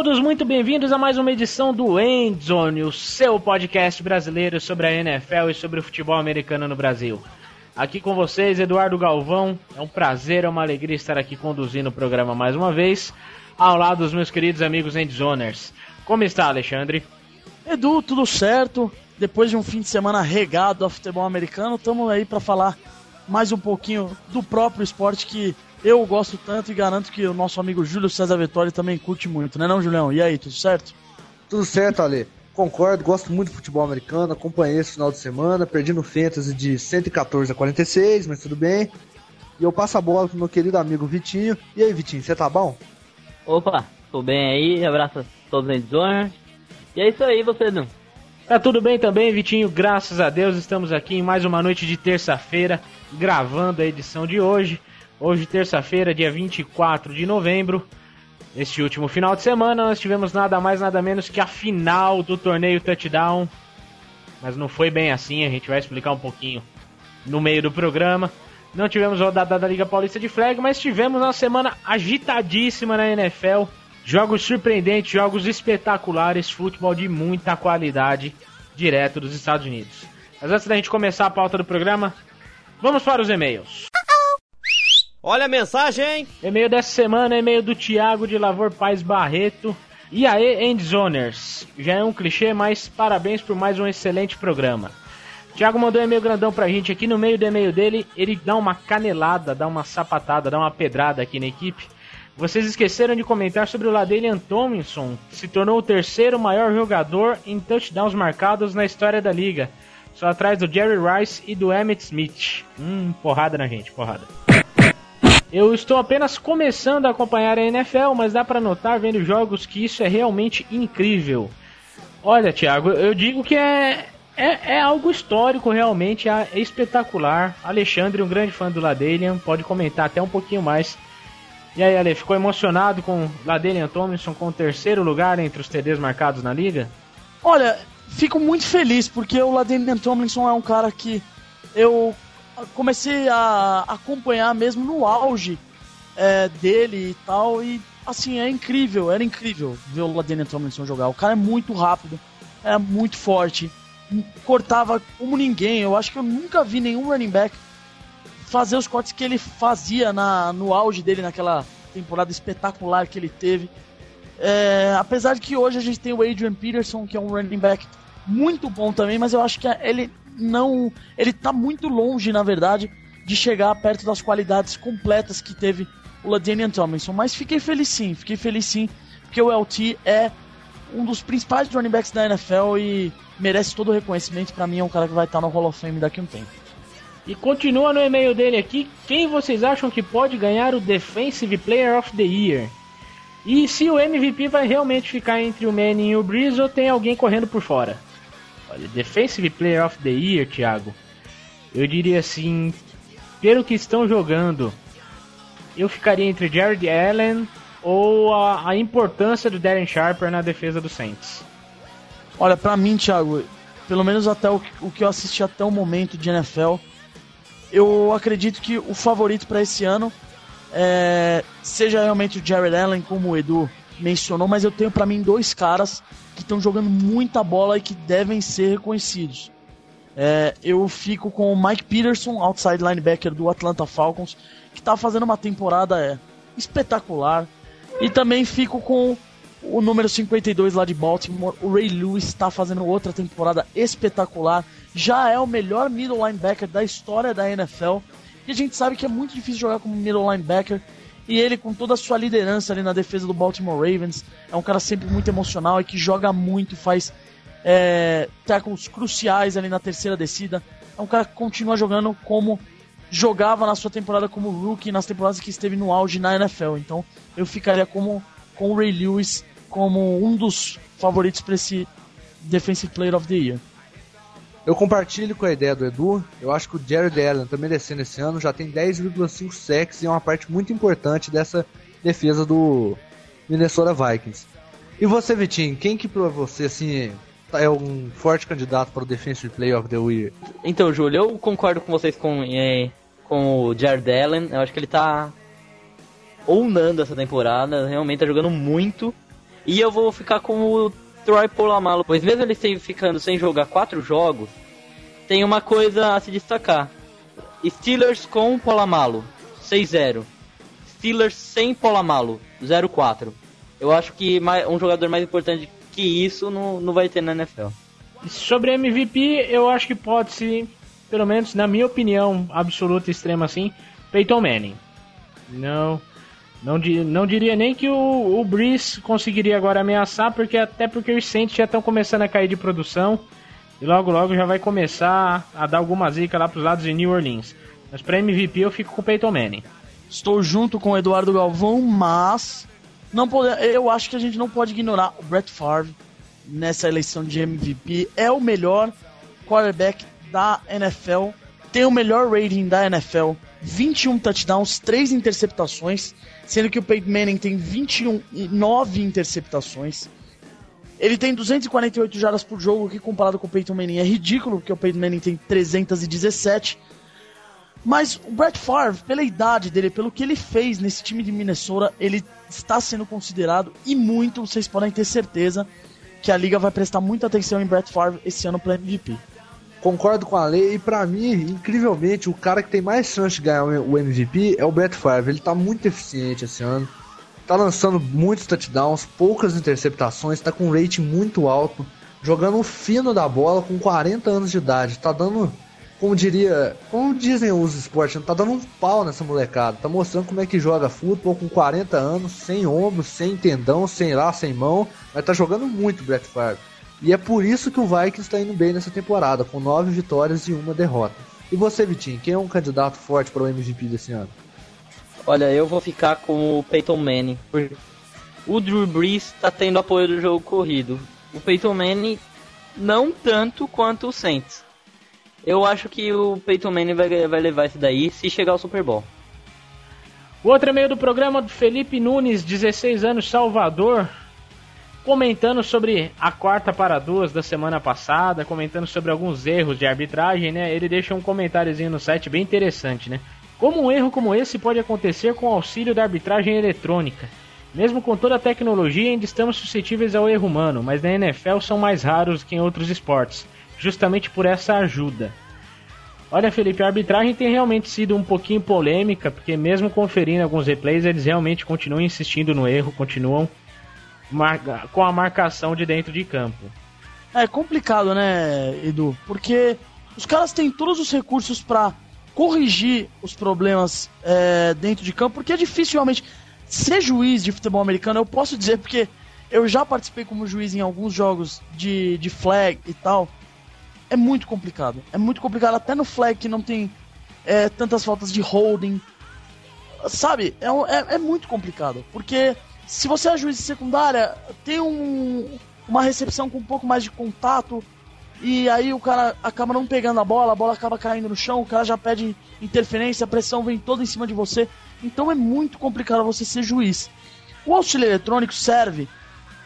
Todos muito bem-vindos a mais uma edição do Endzone, o seu podcast brasileiro sobre a NFL e sobre o futebol americano no Brasil. Aqui com vocês, Eduardo Galvão. É um prazer, é uma alegria estar aqui conduzindo o programa mais uma vez, ao lado dos meus queridos amigos Endzoners. Como está, Alexandre? Edu, tudo certo? Depois de um fim de semana regado ao futebol americano, estamos aí para falar mais um pouquinho do próprio esporte que eu gosto tanto e garanto que o nosso amigo Júlio César Vettori também curte muito, né não, Julião? E aí, tudo certo? Tudo certo, Ale. Concordo, gosto muito de futebol americano, acompanhei esse final de semana, perdi no Fantasy de 114 a 46, mas tudo bem. E eu passo a bola pro meu querido amigo Vitinho. E aí, Vitinho, você tá bom? Opa, tô bem aí, abraço a todos os Zona. E é isso aí, você não? Tá tudo bem também, Vitinho, graças a Deus estamos aqui em mais uma noite de terça-feira, gravando a edição de hoje. Hoje, terça-feira, dia 24 de novembro. Neste último final de semana, nós tivemos nada mais, nada menos que a final do torneio Touchdown. Mas não foi bem assim, a gente vai explicar um pouquinho no meio do programa. Não tivemos rodada da Liga Paulista de Flag, mas tivemos uma semana agitadíssima na NFL. Jogos surpreendentes, jogos espetaculares, futebol de muita qualidade, direto dos Estados Unidos. Mas antes da gente começar a pauta do programa, vamos para os e-mails. Olha a mensagem! E-mail dessa semana e-mail do Thiago de Lavor Paz Barreto. E aí, Endzoners? Já é um clichê, mas parabéns por mais um excelente programa. Thiago mandou um e-mail grandão pra gente aqui. No meio do e-mail dele, ele dá uma canelada, dá uma sapatada, dá uma pedrada aqui na equipe. Vocês esqueceram de comentar sobre o Ladelian Tomlinson, que se tornou o terceiro maior jogador em touchdowns marcados na história da liga. Só atrás do Jerry Rice e do Emmett Smith. Hum, porrada na gente, porrada. Eu estou apenas começando a acompanhar a NFL, mas dá para notar vendo jogos que isso é realmente incrível. Olha, Thiago, eu digo que é, é, é algo histórico realmente, é espetacular. Alexandre, um grande fã do Ladelian, pode comentar até um pouquinho mais. E aí, Ale, ficou emocionado com Ladelian Tomlinson com o terceiro lugar entre os TDs marcados na liga? Olha, fico muito feliz porque o Ladelian Tomlinson é um cara que eu comecei a acompanhar mesmo no auge é, dele e tal. E assim, é incrível, era incrível ver o Ladanian Tomlinson jogar. O cara é muito rápido, é muito forte, cortava como ninguém. Eu acho que eu nunca vi nenhum running back fazer os cortes que ele fazia na, no auge dele naquela temporada espetacular que ele teve. É, apesar de que hoje a gente tem o Adrian Peterson, que é um running back muito bom também, mas eu acho que ele não. Ele tá muito longe, na verdade, de chegar perto das qualidades completas que teve o Ladanian Tomlinson. Mas fiquei feliz sim, fiquei feliz sim, porque o LT é um dos principais running backs da NFL e merece todo o reconhecimento. Para mim, é um cara que vai estar no Hall of Fame daqui a um tempo. E continua no e-mail dele aqui: quem vocês acham que pode ganhar o Defensive Player of the Year? E se o MVP vai realmente ficar entre o Manning e o Breeze ou tem alguém correndo por fora? Olha, Defensive Player of the Year, Thiago. Eu diria assim, pelo que estão jogando, eu ficaria entre Jared Allen ou a, a importância do Darren Sharper na defesa do Saints. Olha, para mim, Thiago, pelo menos até o, o, que eu assisti até o momento de NFL, eu acredito que o favorito para esse ano é, seja realmente o Jared Allen, como o Edu mencionou, mas eu tenho para mim dois caras que estão jogando muita bola e que devem ser reconhecidos. É, eu fico com o Mike Peterson, outside linebacker do Atlanta Falcons, que está fazendo uma temporada é, espetacular. E também fico com o número 52 lá de Baltimore, o Ray Lewis, está fazendo outra temporada espetacular. Já é o melhor middle linebacker da história da NFL. E a gente sabe que é muito difícil jogar como middle linebacker e ele, com toda a sua liderança ali na defesa do Baltimore Ravens, é um cara sempre muito emocional e que joga muito, faz é, tackles cruciais ali na terceira descida. É um cara que continua jogando como jogava na sua temporada como rookie, nas temporadas que esteve no auge na NFL. Então eu ficaria como, com o Ray Lewis como um dos favoritos para esse Defensive Player of the Year. Eu compartilho com a ideia do Edu. Eu acho que o Jared Allen está merecendo esse ano. Já tem 10,5 sacks e é uma parte muito importante dessa defesa do Minnesota Vikings. E você, Vitinho, quem que para você assim é um forte candidato para o Defensive Player of the Year? Então, Júlio, eu concordo com vocês com, é, com o Jared Allen. Eu acho que ele está ounando essa temporada. Realmente está jogando muito. E eu vou ficar com o Troy Polamalu, pois mesmo ele ficando sem jogar quatro jogos, tem uma coisa a se destacar. Steelers com Polamalu, 6-0. Steelers sem Polamalu, 0-4. Eu acho que um jogador mais importante que isso não, não vai ter na NFL. Sobre MVP, eu acho que pode se, pelo menos na minha opinião absoluta extrema assim, Peyton Manning. Não, não, não diria nem que o, o Breeze conseguiria agora ameaçar, porque até porque os Saints já estão começando a cair de produção e logo logo já vai começar a dar alguma zica lá pros lados de New Orleans. Mas para MVP eu fico com o Peyton Manning. Estou junto com o Eduardo Galvão, mas não pode, eu acho que a gente não pode ignorar o Brett Favre nessa eleição de MVP. É o melhor quarterback da NFL, tem o melhor rating da NFL, 21 touchdowns, 3 interceptações, sendo que o Peyton Manning tem 21 e 9 interceptações. Ele tem 248 jardas por jogo, que comparado com o Peyton Manning é ridículo, porque o Peyton Manning tem 317. Mas o Brett Favre, pela idade dele, pelo que ele fez nesse time de Minnesota, ele está sendo considerado e muito, vocês podem ter certeza, que a liga vai prestar muita atenção em Brett Favre esse ano para MVP. Concordo com a lei e para mim, incrivelmente, o cara que tem mais chance de ganhar o MVP é o Brett Favre. Ele tá muito eficiente esse ano. Tá lançando muitos touchdowns, poucas interceptações, tá com um rating muito alto, jogando fino da bola com 40 anos de idade. Tá dando, como diria, como dizem os esportes, tá dando um pau nessa molecada. Tá mostrando como é que joga futebol com 40 anos, sem ombro, sem tendão, sem lá, sem mão, mas tá jogando muito o Brett Favre. E é por isso que o Vikings está indo bem nessa temporada, com nove vitórias e uma derrota. E você, Vitinho, quem é um candidato forte para o MVP desse ano? Olha, eu vou ficar com o Peyton Manning. O Drew Brees está tendo apoio do jogo corrido. O Peyton Manning não tanto quanto o Saints. Eu acho que o Peyton Manning vai, vai levar isso daí se chegar ao Super Bowl. O outro e-mail do programa do Felipe Nunes, 16 anos, Salvador comentando sobre a quarta para duas da semana passada, comentando sobre alguns erros de arbitragem, né? Ele deixa um comentáriozinho no site bem interessante, né? Como um erro como esse pode acontecer com o auxílio da arbitragem eletrônica? Mesmo com toda a tecnologia, ainda estamos suscetíveis ao erro humano, mas na NFL são mais raros que em outros esportes, justamente por essa ajuda. Olha, Felipe, a arbitragem tem realmente sido um pouquinho polêmica, porque mesmo conferindo alguns replays, eles realmente continuam insistindo no erro, continuam com a marcação de dentro de campo. É complicado, né, Edu? Porque os caras têm todos os recursos para corrigir os problemas é, dentro de campo, porque é dificilmente ser juiz de futebol americano, eu posso dizer porque eu já participei como juiz em alguns jogos de, de flag e tal. É muito complicado. É muito complicado até no flag que não tem é, tantas faltas de holding. Sabe? É, é, é muito complicado. Porque se você é juiz de secundária, tem um, uma recepção com um pouco mais de contato, e aí o cara acaba não pegando a bola, a bola acaba caindo no chão, o cara já pede interferência, a pressão vem toda em cima de você. Então é muito complicado você ser juiz. O auxílio eletrônico serve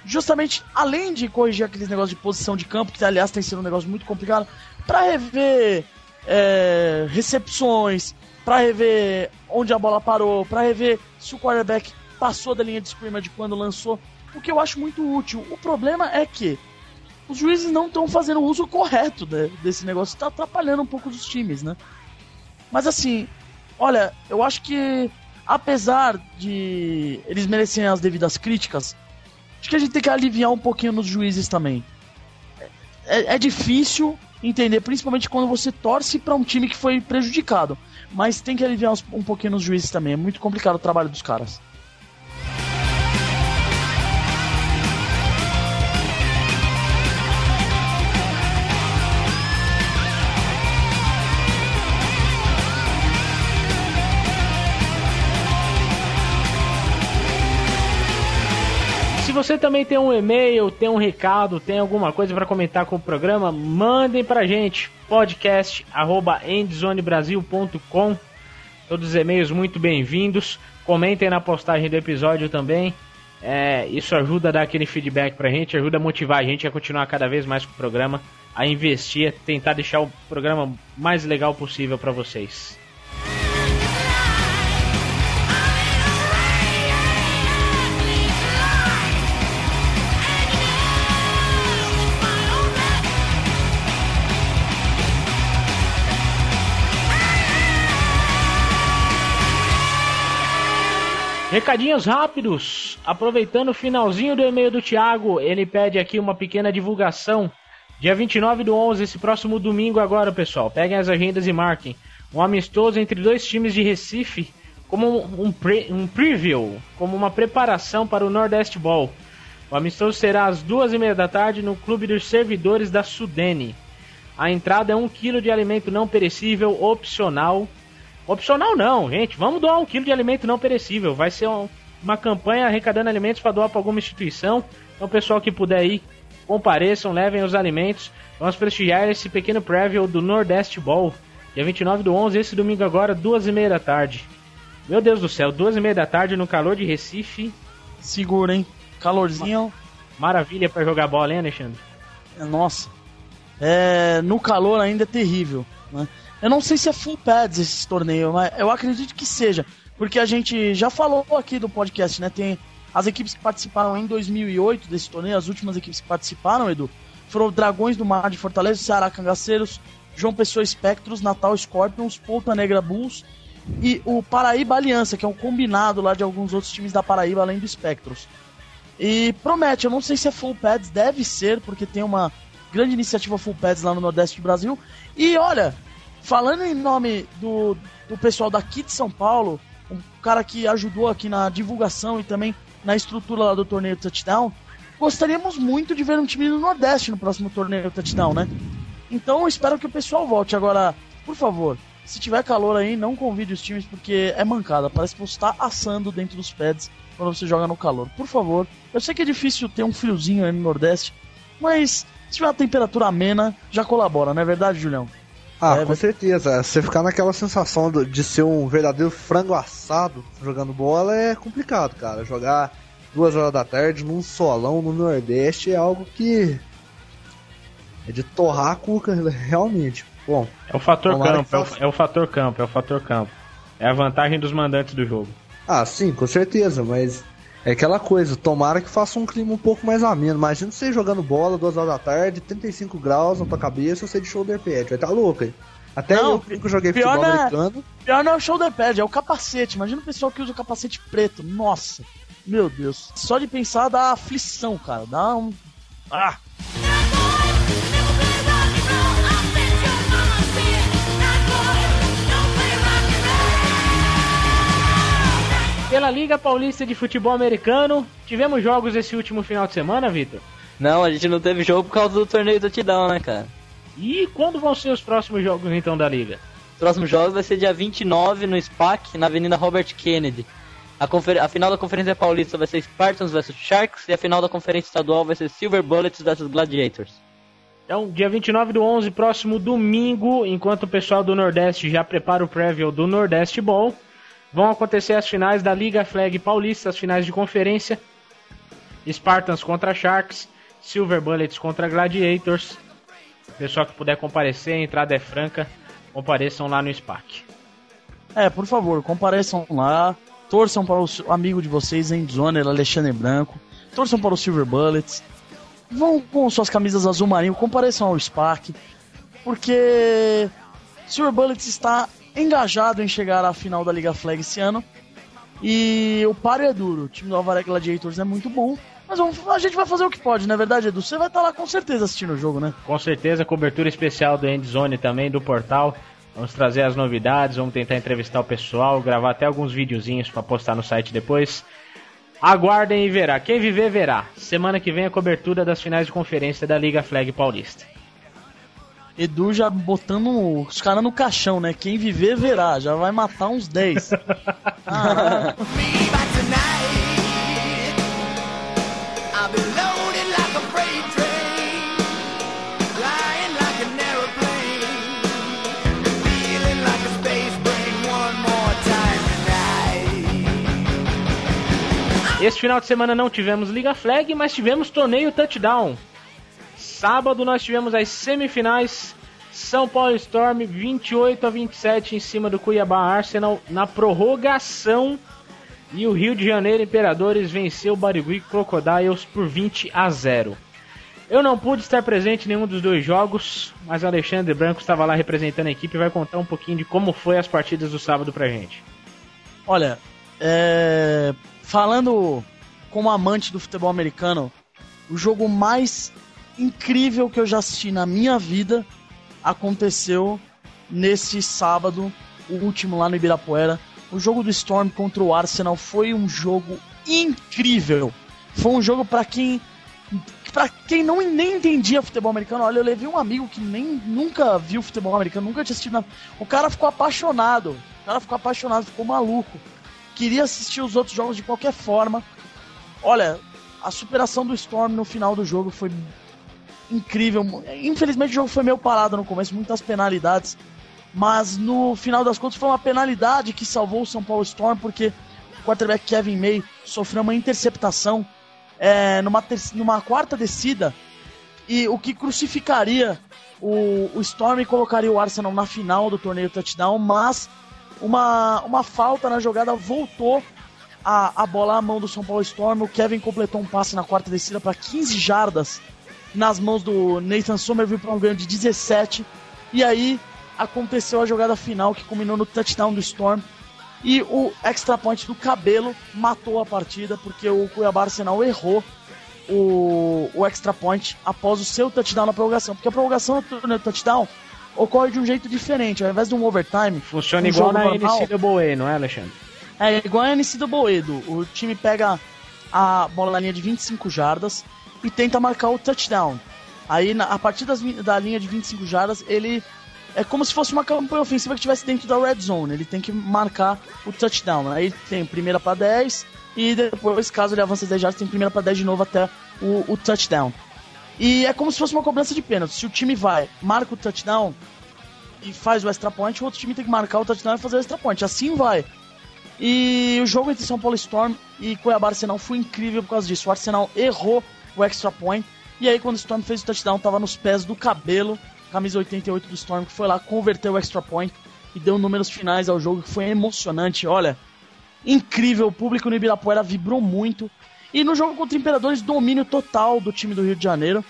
justamente além de corrigir aqueles negócios de posição de campo, que aliás tem sido um negócio muito complicado, para rever é, recepções, para rever onde a bola parou, para rever se o quarterback passou da linha de scrimmage quando lançou, o que eu acho muito útil. O problema é que os juízes não estão fazendo o uso correto né, desse negócio, está atrapalhando um pouco os times, né? Mas assim, olha, eu acho que apesar de eles merecerem as devidas críticas, acho que a gente tem que aliviar um pouquinho nos juízes também. É, é difícil entender, principalmente quando você torce para um time que foi prejudicado. Mas tem que aliviar um pouquinho nos juízes também. É muito complicado o trabalho dos caras. Você também tem um e-mail, tem um recado, tem alguma coisa para comentar com o programa, mandem pra gente podcast@endzonebrasil.com. Todos os e-mails muito bem-vindos. Comentem na postagem do episódio também. É, isso ajuda a dar aquele feedback pra gente, ajuda a motivar a gente a continuar cada vez mais com o programa, a investir, tentar deixar o programa mais legal possível para vocês. Recadinhos rápidos. Aproveitando o finalzinho do e-mail do Thiago, ele pede aqui uma pequena divulgação. Dia 29 do 11, esse próximo domingo agora, pessoal. Peguem as agendas e marquem. Um amistoso entre dois times de Recife, como um, pre um preview, como uma preparação para o Nordeste Ball. O amistoso será às duas e meia da tarde no Clube dos Servidores da Sudene. A entrada é um quilo de alimento não perecível opcional Opcional não, gente. Vamos doar um quilo de alimento não perecível. Vai ser um, uma campanha arrecadando alimentos para doar para alguma instituição. Então, pessoal que puder ir, compareçam, levem os alimentos. Vamos prestigiar esse pequeno preview do Nordeste Ball. Dia 29 do 11, esse domingo agora, duas e meia da tarde. Meu Deus do céu, duas e meia da tarde no calor de Recife. Segura, hein? Calorzinho. Maravilha para jogar bola, hein, Alexandre? Nossa. É, no calor ainda é terrível. Né? Eu não sei se é full pads esse torneio, mas eu acredito que seja. Porque a gente já falou aqui do podcast, né? Tem as equipes que participaram em 2008 desse torneio, as últimas equipes que participaram, Edu, foram Dragões do Mar de Fortaleza, Ceará Cangaceiros, João Pessoa Espectros, Natal Scorpions, Ponta Negra Bulls e o Paraíba Aliança, que é um combinado lá de alguns outros times da Paraíba, além do Spectros. E promete, eu não sei se é full pads, deve ser, porque tem uma grande iniciativa full pads lá no Nordeste do Brasil. E olha, Falando em nome do, do pessoal daqui de São Paulo, um cara que ajudou aqui na divulgação e também na estrutura lá do torneio Touchdown, gostaríamos muito de ver um time do Nordeste no próximo torneio Touchdown, né? Então espero que o pessoal volte. Agora, por favor, se tiver calor aí, não convide os times porque é mancada. Parece que você está assando dentro dos pads quando você joga no calor. Por favor, eu sei que é difícil ter um friozinho aí no Nordeste, mas se tiver uma temperatura amena, já colabora, não é verdade, Julião? Ah, é, com certeza. Você ficar naquela sensação de ser um verdadeiro frango assado jogando bola é complicado, cara. Jogar duas horas da tarde num solão no Nordeste é algo que é de torrar a cuca, realmente. Bom, é o fator campo, é o, é o fator campo, é o fator campo. É a vantagem dos mandantes do jogo. Ah, sim, com certeza, mas é aquela coisa, tomara que faça um clima um pouco mais ameno. Imagina você jogando bola duas horas da tarde, 35 graus na tua cabeça, você de shoulder pad. Vai estar tá louco aí. Até não, eu que joguei pior futebol é, americano. Pior não é o shoulder pad, é o capacete. Imagina o pessoal que usa o capacete preto. Nossa, meu Deus. Só de pensar dá aflição, cara. Dá um. Ah! Pela Liga Paulista de Futebol Americano, tivemos jogos esse último final de semana, Vitor? Não, a gente não teve jogo por causa do torneio do Tidão, né, cara? E quando vão ser os próximos jogos, então, da Liga? Os próximos jogos vai ser dia 29 no SPAC, na Avenida Robert Kennedy. A, a, final da Conferência Paulista vai ser Spartans vs Sharks e a final da Conferência Estadual vai ser Silver Bullets vs Gladiators. Então, dia 29 do 11, próximo domingo, enquanto o pessoal do Nordeste já prepara o preview do Nordeste Ball, Vão acontecer as finais da Liga Flag Paulista, as finais de conferência. Spartans contra Sharks, Silver Bullets contra Gladiators. Pessoal que puder comparecer, a entrada é franca. Compareçam lá no SPAC. É, por favor, compareçam lá. Torçam para o amigo de vocês, Endzoner, Alexandre Branco. Torçam para o Silver Bullets. Vão com suas camisas azul marinho, compareçam ao SPAC. Porque Silver Bullets está engajado em chegar à final da Liga Flag esse ano. E o páreo é duro. O time do Alvarez Gladiators é muito bom. Mas vamos, a gente vai fazer o que pode, não é verdade, Edu? Você vai estar lá com certeza assistindo o jogo, né? Com certeza, cobertura especial do Endzone também, do portal. Vamos trazer as novidades, vamos tentar entrevistar o pessoal, gravar até alguns videozinhos para postar no site depois. Aguardem e verá. Quem viver, verá. Semana que vem a cobertura das finais de conferência da Liga Flag Paulista. Edu já botando os caras no caixão, né? Quem viver verá, já vai matar uns 10. ah. Esse final de semana não tivemos Liga Flag, mas tivemos torneio Touchdown. Sábado nós tivemos as semifinais. São Paulo Storm 28 a 27 em cima do Cuiabá Arsenal na prorrogação. E o Rio de Janeiro Imperadores venceu o Barigui Crocodiles por 20 a 0. Eu não pude estar presente em nenhum dos dois jogos, mas Alexandre Branco estava lá representando a equipe e vai contar um pouquinho de como foi as partidas do sábado pra gente. Olha, é, falando como amante do futebol americano, o jogo mais incrível que eu já assisti na minha vida aconteceu nesse sábado, o último lá no Ibirapuera. O jogo do Storm contra o Arsenal foi um jogo incrível. Foi um jogo para quem para quem não nem entendia futebol americano, olha, eu levei um amigo que nem nunca viu futebol americano, nunca tinha assistido nada. O cara ficou apaixonado. O cara ficou apaixonado, ficou maluco. Queria assistir os outros jogos de qualquer forma. Olha, a superação do Storm no final do jogo foi incrível. Infelizmente o jogo foi meio parado no começo, muitas penalidades. Mas no final das contas foi uma penalidade que salvou o São Paulo Storm, porque o quarterback Kevin May sofreu uma interceptação é, numa, numa quarta descida. E o que crucificaria o, o Storm e colocaria o Arsenal na final do torneio touchdown, mas uma, uma falta na jogada voltou a, a bola à mão do São Paulo Storm. O Kevin completou um passe na quarta descida para 15 jardas nas mãos do Nathan Somerville para um ganho de 17. E aí aconteceu a jogada final que culminou no touchdown do Storm. E o extra point do cabelo matou a partida porque o Cuiabá Arsenal errou o, o extra point após o seu touchdown na prorrogação. Porque a prorrogação no touchdown ocorre de um jeito diferente. Ao invés de um overtime. Funciona um igual na normal, NCAA, não é, Alexandre? É igual a NCAA, Edu. O time pega a bola na linha de 25 jardas e tenta marcar o touchdown. Aí, na, a partir das, da linha de 25 jardas, ele é como se fosse uma campanha ofensiva que estivesse dentro da red zone. Ele tem que marcar o touchdown. Aí tem primeira para 10 e depois, caso ele avance 10 jardas, tem primeira para 10 de novo até o, o, touchdown. E é como se fosse uma cobrança de pênalti. Se o time vai, marca o touchdown e faz o extra point, o outro time tem que marcar o touchdown e fazer o extra point. Assim vai. E o jogo entre São Paulo Storm e Cuiabá Arsenal foi incrível por causa disso. O Arsenal errou o extra point. E aí, quando o Storm fez o touchdown, tava nos pés do cabelo camisa 88 do Storm, que foi lá, converteu o extra point e deu números finais ao jogo, que foi emocionante. Olha, incrível, o público no Ibirapuera vibrou muito. E no jogo contra Imperadores, domínio total do time do Rio de Janeiro.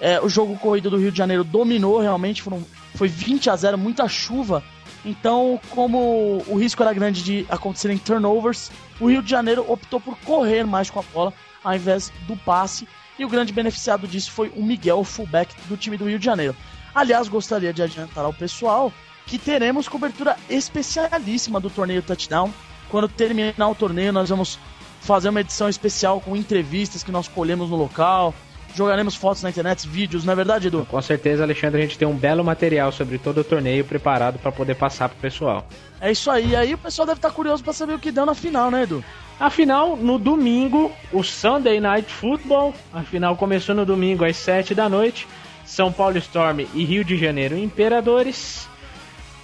É, o jogo corrido do Rio de Janeiro dominou realmente, foram, foi 20 a 0, muita chuva. Então, como o risco era grande de acontecerem turnovers, o Rio de Janeiro optou por correr mais com a bola ao invés do passe. E o grande beneficiado disso foi o Miguel, o fullback do time do Rio de Janeiro. Aliás, gostaria de adiantar ao pessoal que teremos cobertura especialíssima do torneio Touchdown. Quando terminar o torneio, nós vamos fazer uma edição especial com entrevistas que nós colhemos no local. Jogaremos fotos na internet, vídeos, não é verdade, Edu? Com certeza, Alexandre, a gente tem um belo material sobre todo o torneio preparado para poder passar pro pessoal. É isso aí. Aí o pessoal deve estar curioso para saber o que deu na final, né, Edu? A final, no domingo, o Sunday Night Football. A final começou no domingo às 7 da noite. São Paulo Storm e Rio de Janeiro Imperadores.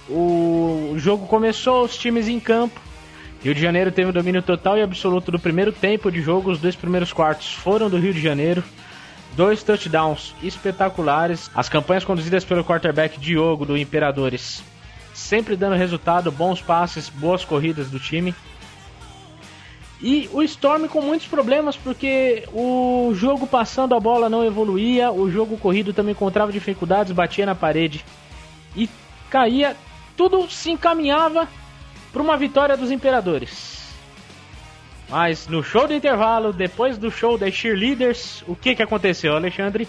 O jogo começou, os times em campo. Rio de Janeiro teve o domínio total e absoluto do primeiro tempo de jogo. Os dois primeiros quartos foram do Rio de Janeiro. Dois touchdowns espetaculares. As campanhas conduzidas pelo quarterback Diogo do Imperadores sempre dando resultado, bons passes, boas corridas do time. E o Storm com muitos problemas porque o jogo passando a bola não evoluía, o jogo corrido também encontrava dificuldades, batia na parede e caía. Tudo se encaminhava para uma vitória dos Imperadores. Mas no show do intervalo, depois do show das cheerleaders, o que, que aconteceu, Alexandre?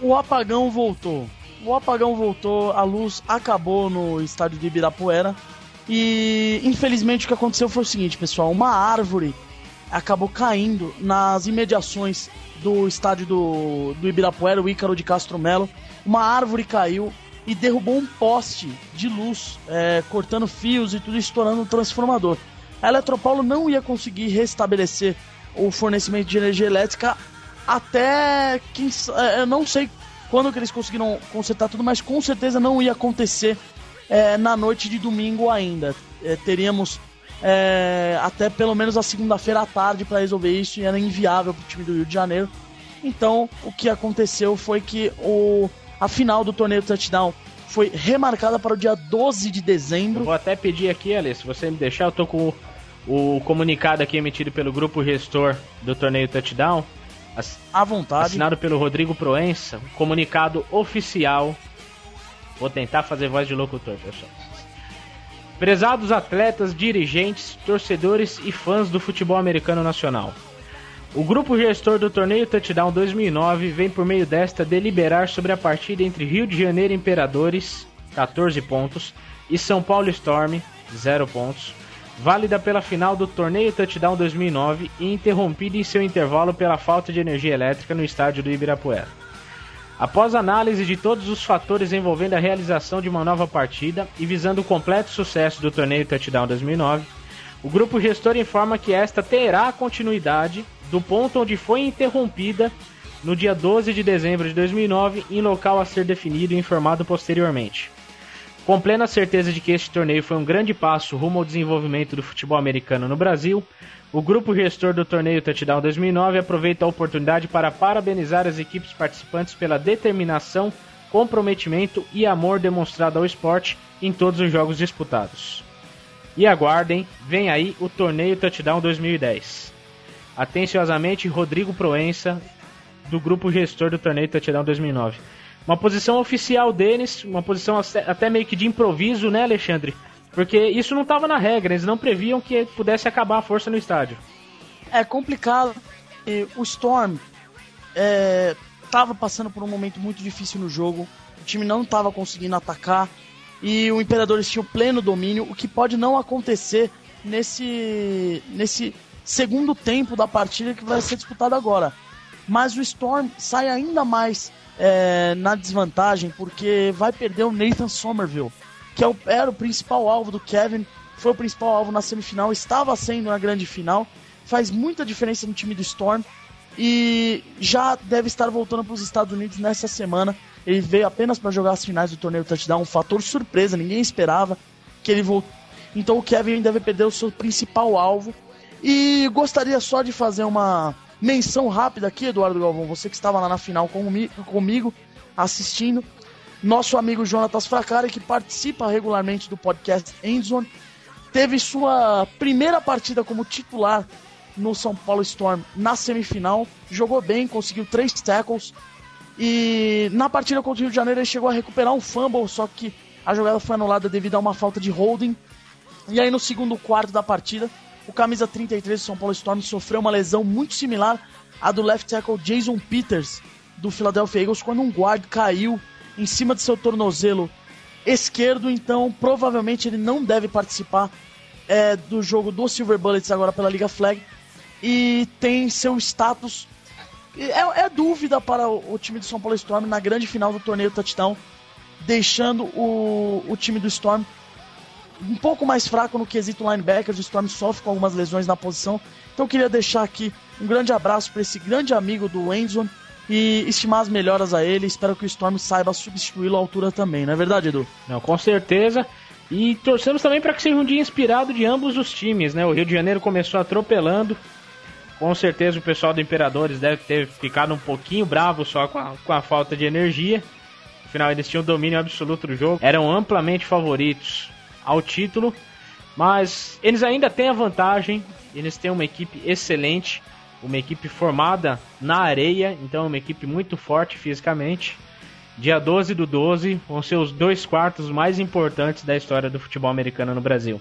O apagão voltou. O apagão voltou, a luz acabou no estádio de Ibirapuera. E infelizmente o que aconteceu foi o seguinte, pessoal: uma árvore acabou caindo nas imediações do estádio do, do Ibirapuera, o Ícaro de Castro Melo. Uma árvore caiu e derrubou um poste de luz, é, cortando fios e tudo, estourando um transformador. A Eletropaulo não ia conseguir restabelecer o fornecimento de energia elétrica até quem, é, eu não sei quando que eles conseguiram consertar tudo, mas com certeza não ia acontecer é, na noite de domingo ainda. É, teríamos é, até pelo menos a segunda-feira à tarde para resolver isso e era inviável para o time do Rio de Janeiro. Então, o que aconteceu foi que o, a final do torneio Touchdown foi remarcada para o dia 12 de dezembro. Eu vou até pedir aqui, Alice, se você me deixar, eu tô com o, comunicado aqui emitido pelo grupo gestor do torneio Touchdown. À vontade. Assinado pelo Rodrigo Proença, comunicado oficial. Vou tentar fazer voz de locutor, pessoal. Prezados atletas, dirigentes, torcedores e fãs do futebol americano nacional. O grupo gestor do torneio Touchdown 2009 vem por meio desta deliberar sobre a partida entre Rio de Janeiro Imperadores, 14 pontos, e São Paulo Storm, 0 pontos, válida pela final do torneio Touchdown 2009 e interrompida em seu intervalo pela falta de energia elétrica no estádio do Ibirapuera. Após análise de todos os fatores envolvendo a realização de uma nova partida e visando o completo sucesso do torneio Touchdown 2009, o grupo gestor informa que esta terá continuidade do ponto onde foi interrompida no dia 12 de dezembro de 2009 em local a ser definido e informado posteriormente. Com plena certeza de que este torneio foi um grande passo rumo ao desenvolvimento do futebol americano no Brasil, o grupo gestor do torneio Touchdown 2009 aproveita a oportunidade para parabenizar as equipes participantes pela determinação, comprometimento e amor demonstrado ao esporte em todos os jogos disputados. E aguardem, vem aí o torneio Touchdown 2010. Atenciosamente, Rodrigo Proença, do grupo gestor do torneio Touchdown 2009. Uma posição oficial deles, uma posição até meio que de improviso, né, Alexandre? Porque isso não estava na regra, eles não previam que pudesse acabar a força no estádio. É complicado. O Storm estava é, passando por um momento muito difícil no jogo. O time não estava conseguindo atacar. E o Imperadores tinha o pleno domínio, o que pode não acontecer nesse, nesse segundo tempo da partida que vai ser disputado agora. Mas o Storm sai ainda mais é, na desvantagem porque vai perder o Nathan Somerville que é era o principal alvo do Kevin, foi o principal alvo na semifinal, estava sendo na grande final, faz muita diferença no time do Storm e já deve estar voltando para os Estados Unidos nessa semana. Ele veio apenas para jogar as finais do torneio Touchdown, um fator surpresa, ninguém esperava que ele voltou. Então o Kevin deve perder o seu principal alvo. E gostaria só de fazer uma menção rápida aqui, Eduardo Galvão, você que estava lá na final comigo assistindo. Nosso amigo Jonatas Fracari, que participa regularmente do podcast Endzone, teve sua primeira partida como titular no São Paulo Storm na semifinal, jogou bem, conseguiu três tackles. E na partida contra o Rio de Janeiro ele chegou a recuperar um fumble, só que a jogada foi anulada devido a uma falta de holding. E aí no segundo quarto da partida, o camisa 33 do São Paulo Storm sofreu uma lesão muito similar à do left tackle Jason Peters do Philadelphia Eagles quando um guard caiu em cima de seu tornozelo esquerdo, então provavelmente ele não deve participar é, do jogo do Silver Bullets agora pela Liga Flag e tem seu status. É, é dúvida para o, o, time do São Paulo Storm na grande final do torneio Touchdown, deixando o, o time do Storm um pouco mais fraco no quesito linebackers. O Storm sofre com algumas lesões na posição. Então eu queria deixar aqui um grande abraço para esse grande amigo do Enzo e estimar as melhoras a ele. Espero que o Storm saiba substituí-lo à altura também, não é verdade, Edu? Não, com certeza. E torcemos também para que seja um dia inspirado de ambos os times, né? O Rio de Janeiro começou atropelando. Com certeza o pessoal do Imperadores deve ter ficado um pouquinho bravo só com a, com a falta de energia. Afinal, eles tinham domínio absoluto do jogo, eram amplamente favoritos ao título, mas eles ainda têm a vantagem, eles têm uma equipe excelente uma equipe formada na areia, então uma equipe muito forte fisicamente. Dia 12 do 12 vão ser os dois quartos mais importantes da história do futebol americano no Brasil.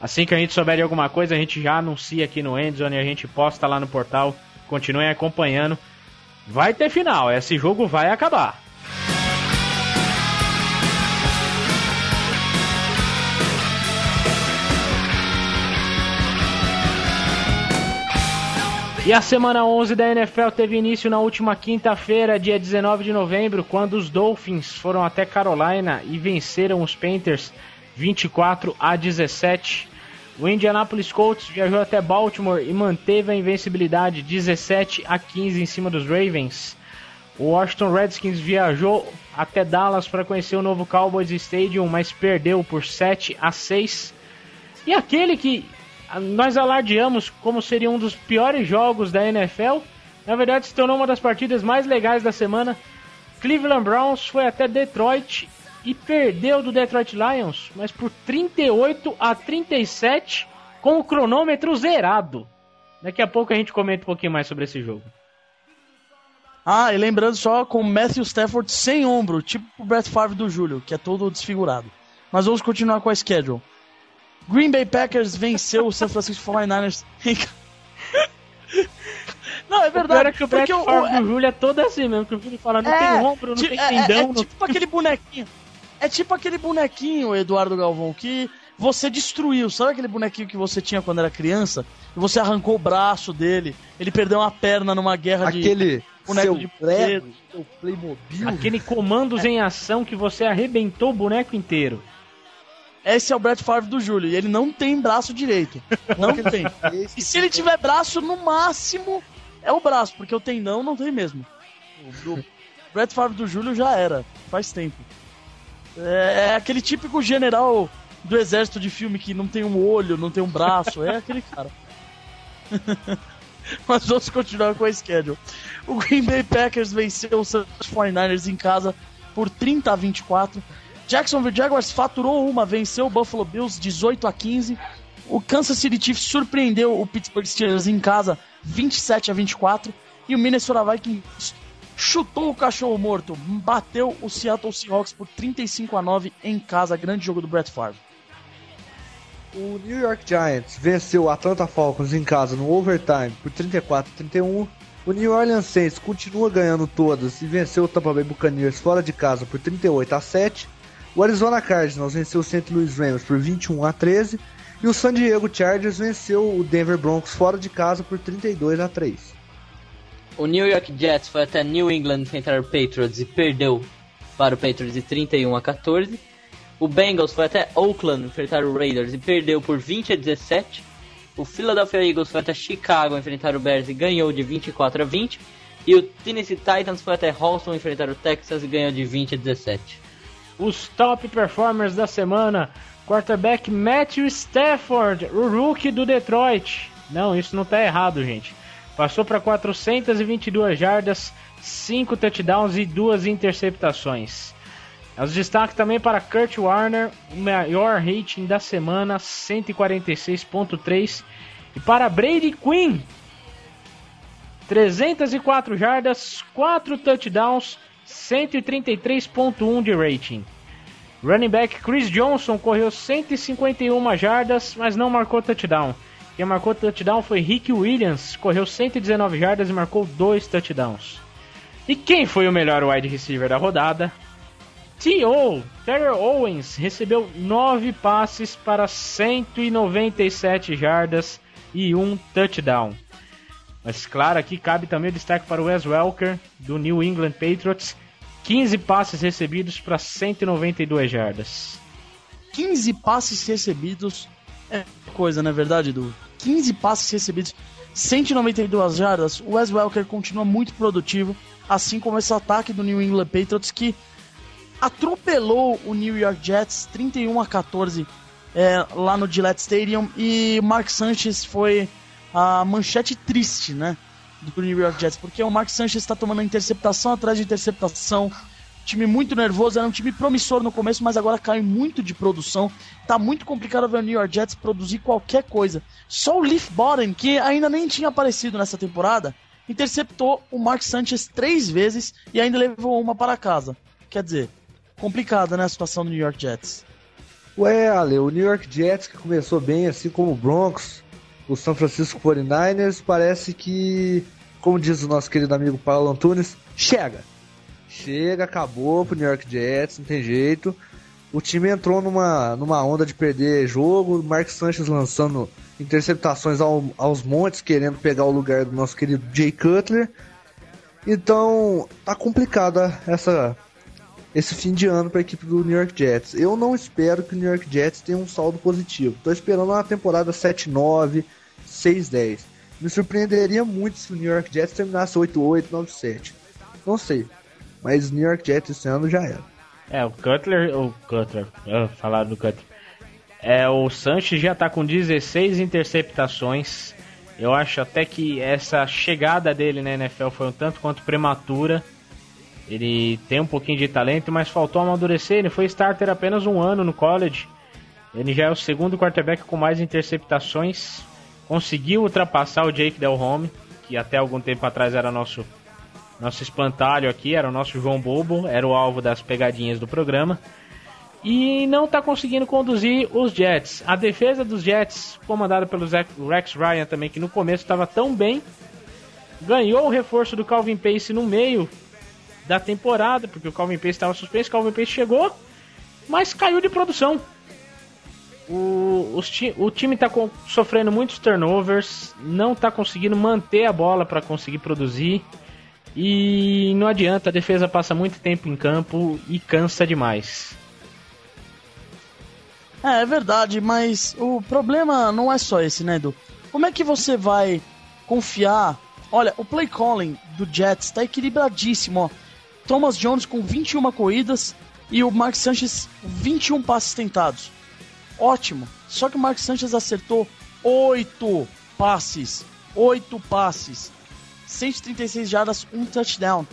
Assim que a gente souber de alguma coisa, a gente já anuncia aqui no Endzone, a gente posta lá no portal. Continuem acompanhando. Vai ter final, esse jogo vai acabar. E a semana 11 da NFL teve início na última quinta-feira, dia 19 de novembro, quando os Dolphins foram até Carolina e venceram os Panthers 24 a 17. O Indianapolis Colts viajou até Baltimore e manteve a invencibilidade 17 a 15 em cima dos Ravens. O Washington Redskins viajou até Dallas para conhecer o novo Cowboys Stadium, mas perdeu por 7 a 6. E aquele que nós alardeamos como seria um dos piores jogos da NFL. Na verdade, se tornou uma das partidas mais legais da semana. Cleveland Browns foi até Detroit e perdeu do Detroit Lions, mas por 38 a 37 com o cronômetro zerado. Daqui a pouco a gente comenta um pouquinho mais sobre esse jogo. Ah, e lembrando só com Matthew Stafford sem ombro, tipo o Brett Favre do Júlio, que é todo desfigurado. Mas vamos continuar com a schedule. Green Bay Packers venceu o San Francisco 49ers em Não, é verdade. O que o Brett Favre o, do Júlio é todo assim mesmo, que o Júlio fala, não é, tem ombro, não tipo, tem tendão. É, é, é tipo aquele bonequinho. É tipo aquele bonequinho, Eduardo Galvão, que você destruiu. Sabe aquele bonequinho que você tinha quando era criança? E você arrancou o braço dele, ele perdeu uma perna numa guerra aquele... de... Aquele boneco seu de Play, seu Playmobil. Aquele comandos é. em ação que você arrebentou o boneco inteiro. Esse é o Brett Favre do Júlio, e ele não tem braço direito. Não tem. E se ele tiver braço, no máximo é o braço, porque o tendão não tem mesmo. O Brett Favre do Júlio já era, faz tempo. É, é aquele típico general do exército de filme que não tem um olho, não tem um braço, é aquele cara. Mas vamos continuar com a schedule. O Green Bay Packers venceu os 49ers em casa por 30 a 24. Jacksonville Jaguars faturou uma, venceu o Buffalo Bills 18 a 15. O Kansas City Chiefs surpreendeu o Pittsburgh Steelers em casa 27 a 24. E o Minnesota Vikings chutou o cachorro morto, bateu o Seattle Seahawks por 35 a 9 em casa, grande jogo do Brett Favre. O New York Giants venceu o Atlanta Falcons em casa no overtime por 34 a 31. O New Orleans Saints continua ganhando todas e venceu o Tampa Bay Buccaneers fora de casa por 38 a 7. O Arizona Cardinals venceu o St. Louis Rams por 21 a 13 e o San Diego Chargers venceu o Denver Broncos fora de casa por 32 a 3. O New York Jets foi até New England enfrentar o Patriots e perdeu para o Patriots de 31 a 14. O Bengals foi até Oakland enfrentar o Raiders e perdeu por 20 a 17. O Philadelphia Eagles foi até Chicago enfrentar o Bears e ganhou de 24 a 20. E o Tennessee Titans foi até Houston enfrentar o Texas e ganhou de 20 a 17. Os top performers da semana: quarterback Matthew Stafford, o rookie do Detroit. Não, isso não está errado, gente. Passou para 422 jardas, 5 touchdowns e 2 interceptações. Os destaques também para Kurt Warner, o maior rating da semana, 146.3. E para Brady Quinn, 304 jardas, 4 touchdowns, 133.1 de rating. Running back Chris Johnson correu 151 jardas, mas não marcou touchdown. Quem marcou touchdown foi Rick Williams, correu 119 jardas e marcou 2 touchdowns. E quem foi o melhor wide receiver da rodada? T.O. Terry Owens recebeu 9 passes para 197 jardas e um touchdown. Mas claro, aqui cabe também o destaque para o Wes Welker, do New England Patriots. 15 passes recebidos para 192 jardas. 15 passes recebidos é coisa, não é verdade, Edu? 15 passes recebidos, 192 jardas. O Wes Welker continua muito produtivo, assim como esse ataque do New England Patriots que atropelou o New York Jets 31 a 14 é, lá no Gillette Stadium e Mark Sanchez foi a manchete triste, né, do New York Jets, porque o Mark Sanchez está tomando interceptação atrás de interceptação, time muito nervoso, era um time promissor no começo, mas agora cai muito de produção. Tá muito complicado ver o New York Jets produzir qualquer coisa. Só o Leaf Bottom, que ainda nem tinha aparecido nessa temporada, interceptou o Mark Sanchez três vezes e ainda levou uma para casa. Quer dizer, complicada, né, a situação do New York Jets. Ué, Ale, o New York Jets que começou bem, assim como o Broncos, o San Francisco 49ers, parece que, como diz o nosso querido amigo Paulo Antunes, chega. Chega, acabou pro New York Jets, não tem jeito. O time entrou numa, numa onda de perder jogo, o Mark Sanchez lançando interceptações ao, aos montes, querendo pegar o lugar do nosso querido Jay Cutler. Então, tá complicada essa esse fim de ano para a equipe do New York Jets. Eu não espero que o New York Jets tenha um saldo positivo. Estou esperando uma temporada 7-9, 6-10. Me surpreenderia muito se o New York Jets terminasse 8-8, 9-7. Não sei. Mas New York Jets esse ano já era. É, o Cutler. O Cutler. Oh, falar do Cutler. É, o Sanches já está com 16 interceptações. Eu acho até que essa chegada dele na NFL foi um tanto quanto prematura. Ele tem um pouquinho de talento, mas faltou amadurecer. Ele foi starter apenas um ano no college. Ele já é o segundo quarterback com mais interceptações. Conseguiu ultrapassar o Jake Del Home, que até algum tempo atrás era nosso nosso espantalho aqui, era o nosso João Bobo, era o alvo das pegadinhas do programa. e não está conseguindo conduzir os Jets. A defesa dos Jets, comandada pelo Rex Ryan também, que no começo estava tão bem, ganhou o reforço do Calvin Pace no meio da temporada, porque o Calvin Pace estava suspenso, Calvin Pace chegou, mas caiu de produção. O, o time está sofrendo muitos turnovers, não está conseguindo manter a bola para conseguir produzir. E não adianta, a defesa passa muito tempo em campo e cansa demais. É, é verdade, mas o problema não é só esse, né, Edu? Como é que você vai confiar? Olha, o play calling do Jets está equilibradíssimo. Thomas Jones com 21 corridas e o Mark Sanchez 21 passes tentados. Ótimo. Só que o Mark Sanchez acertou 8 passes. 8 passes. 136 jardas, um touchdown.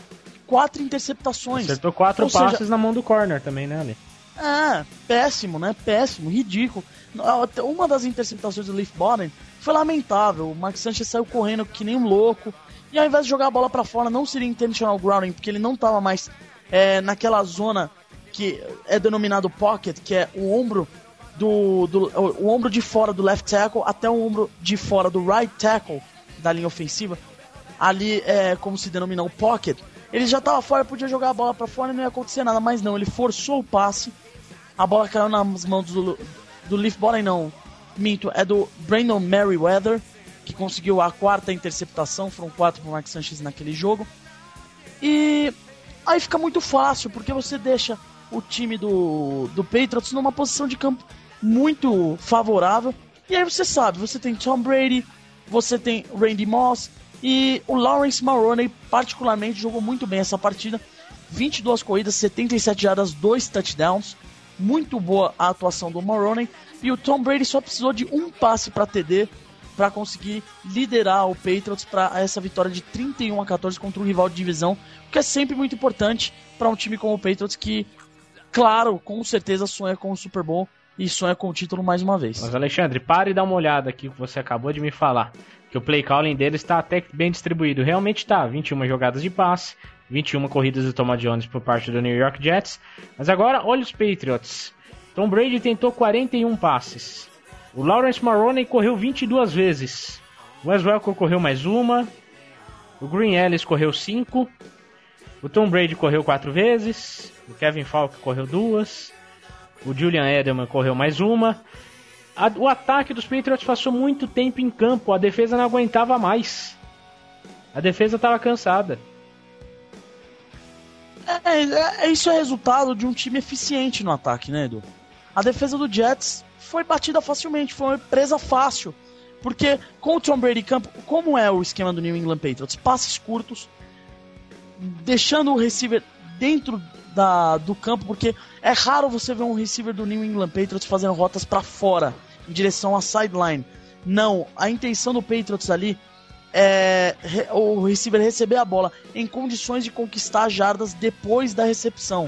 Quatro interceptações. Acertou quatro Ou passes seja... na mão do corner também, né, Ali? É, péssimo, né? Péssimo, ridículo. Uma das interceptações do Leaf Bottom foi lamentável. O Mark Sanchez saiu correndo que nem um louco. E ao invés de jogar a bola para fora, não seria intentional grounding, porque ele não estava mais é, naquela zona que é denominado pocket, que é o ombro do, do o, o ombro de fora do left tackle até o ombro de fora do right tackle da linha ofensiva. Ali é como se denomina o pocket. Ele já estava fora, podia jogar a bola para fora e não ia acontecer nada, mas não, ele forçou o passe a bola caiu nas mãos do, do Leaf Bottom, não. Minto, é do Brandon Merriweather, que conseguiu a quarta interceptação. Foram quatro para Mark Sanchez naquele jogo. E aí fica muito fácil, porque você deixa o time do, do Patriots numa posição de campo muito favorável. E aí você sabe, você tem Tom Brady, você tem Randy Moss e o Lawrence Maroney particularmente jogou muito bem essa partida. 22 corridas, 77 jardas, 2 touchdowns muito boa a atuação do Maroney e o Tom Brady só precisou de um passe para TD para conseguir liderar o Patriots para essa vitória de 31 a 14 contra um rival de divisão, o que é sempre muito importante para um time como o Patriots que, claro, com certeza sonha com o Super Bowl e sonha com o título mais uma vez. Mas Alexandre, pare e dá uma olhada aqui que você acabou de me falar, que o play calling dele está até bem distribuído. Realmente está, 21 jogadas de passe, 21 corridas de Thomas Jones por parte do New York Jets. Mas agora, olha os Patriots. Tom Brady tentou 41 passes. O Lawrence Maroney correu 22 vezes. O Wes Welker correu mais uma. O Green Ellis correu 5. O Tom Brady correu 4 vezes. O Kevin Falk correu duas. O Julian Edelman correu mais uma. A, o ataque dos Patriots passou muito tempo em campo. A defesa não aguentava mais. A defesa estava cansada. É, é, isso é resultado de um time eficiente no ataque, né, Edu? A defesa do Jets foi batida facilmente, foi uma presa fácil. Porque com o Tom Brady campo, como é o esquema do New England Patriots? Passes curtos, deixando o receiver dentro da, do campo, porque é raro você ver um receiver do New England Patriots fazendo rotas para fora, em direção à sideline. Não, a intenção do Patriots ali é, o receiver receber a bola em condições de conquistar jardas depois da recepção.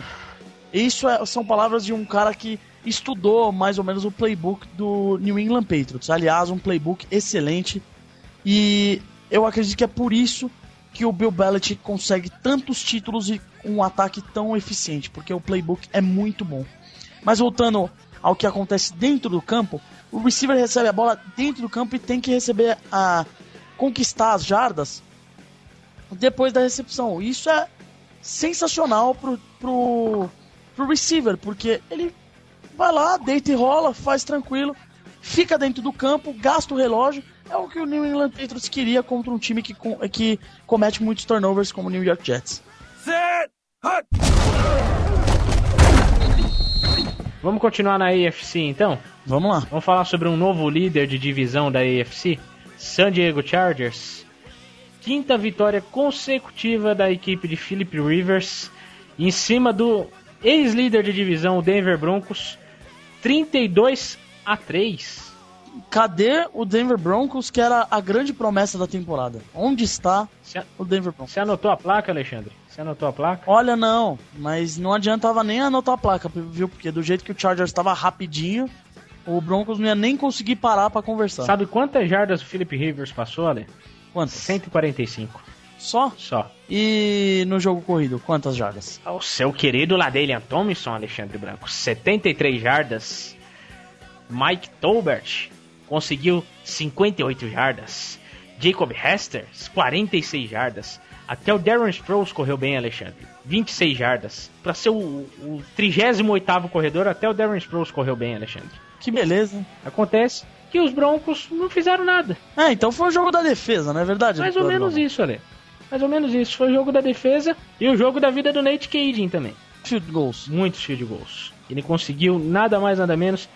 Isso é, são palavras de um cara que estudou mais ou menos o playbook do New England Patriots. Aliás, um playbook excelente. E eu acredito que é por isso que o Bill Belichick consegue tantos títulos e um ataque tão eficiente, porque o playbook é muito bom. Mas voltando ao que acontece dentro do campo, o receiver recebe a bola dentro do campo e tem que receber a conquistar as jardas depois da recepção. Isso é sensacional pro, pro, pro receiver, porque ele vai lá, deita e rola, faz tranquilo, fica dentro do campo, gasta o relógio. É o que o New England Patriots queria contra um time que, que comete muitos turnovers como o New York Jets. Vamos continuar na AFC então? Vamos lá. Vamos falar sobre um novo líder de divisão da AFC? San Diego Chargers. Quinta vitória consecutiva da equipe de Philip Rivers em cima do ex-líder de divisão, o Denver Broncos, 32 a 3. Cadê o Denver Broncos, que era a grande promessa da temporada? Onde está o Denver Broncos? Você anotou a placa, Alexandre? Você anotou a placa? Olha, não, mas não adiantava nem anotar a placa, viu? Porque do jeito que o Chargers estava rapidinho, o Broncos não ia nem conseguir parar para conversar. Sabe quantas jardas o Philip Rivers passou, Ale? Quantas? 145. Só? Só. E no jogo corrido, quantas jardas? O seu querido Ladelian Tomlinson, Alexandre Branco, 73 jardas. Mike Tolbert conseguiu 58 jardas. Jacob Hester, 46 jardas. Até o Darren Sproles correu bem, Alexandre. 26 jardas. Para ser o, o 38 corredor, até o Darren Sproles correu bem, Alexandre. Que beleza. Acontece que os Broncos não fizeram nada. É, então foi o jogo da defesa, não é verdade? Mais ou menos isso, Ale. Mais ou menos isso. Foi o jogo da defesa e o jogo da vida do Nate Cagin também. Field goals. Muitos field goals. Ele conseguiu nada mais nada menos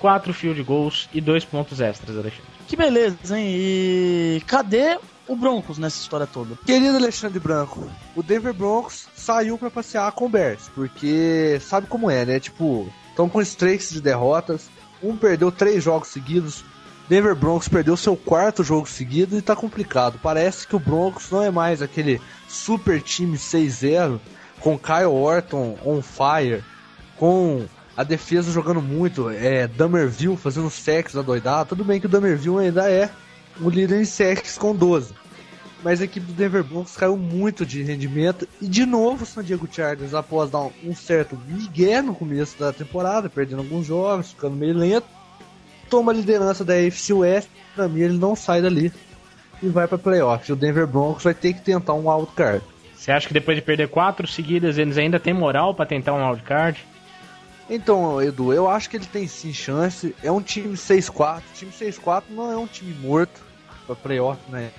4 field goals e 2 pontos extras, Alexandre. Que beleza, hein? E cadê o Broncos nessa história toda? Querido Alexandre Branco, o Denver Broncos saiu para passear com o Bears, porque sabe como é, né? Tipo, estão com streaks de derrotas, um perdeu três jogos seguidos, Denver Broncos perdeu seu quarto jogo seguido e tá complicado. Parece que o Broncos não é mais aquele super time 6-0 com Kyle Orton on fire, com a defesa jogando muito, é, Dummerville fazendo sacks adoidado. Tudo bem que o Dummerville ainda é o líder em sacks com 12. Mas a equipe do Denver Broncos caiu muito de rendimento. E de novo o San Diego Chargers, após dar um certo migué no começo da temporada, perdendo alguns jogos, ficando meio lento, toma a liderança da AFC West. Pra mim, ele não sai dali e vai pra playoffs. O Denver Broncos vai ter que tentar um wildcard. Você acha que depois de perder quatro seguidas, eles ainda têm moral para tentar um wildcard? Então, Edu, eu acho que ele tem sim chance. É um time 6-4. Time 6-4 não é um time morto pra playoff, né?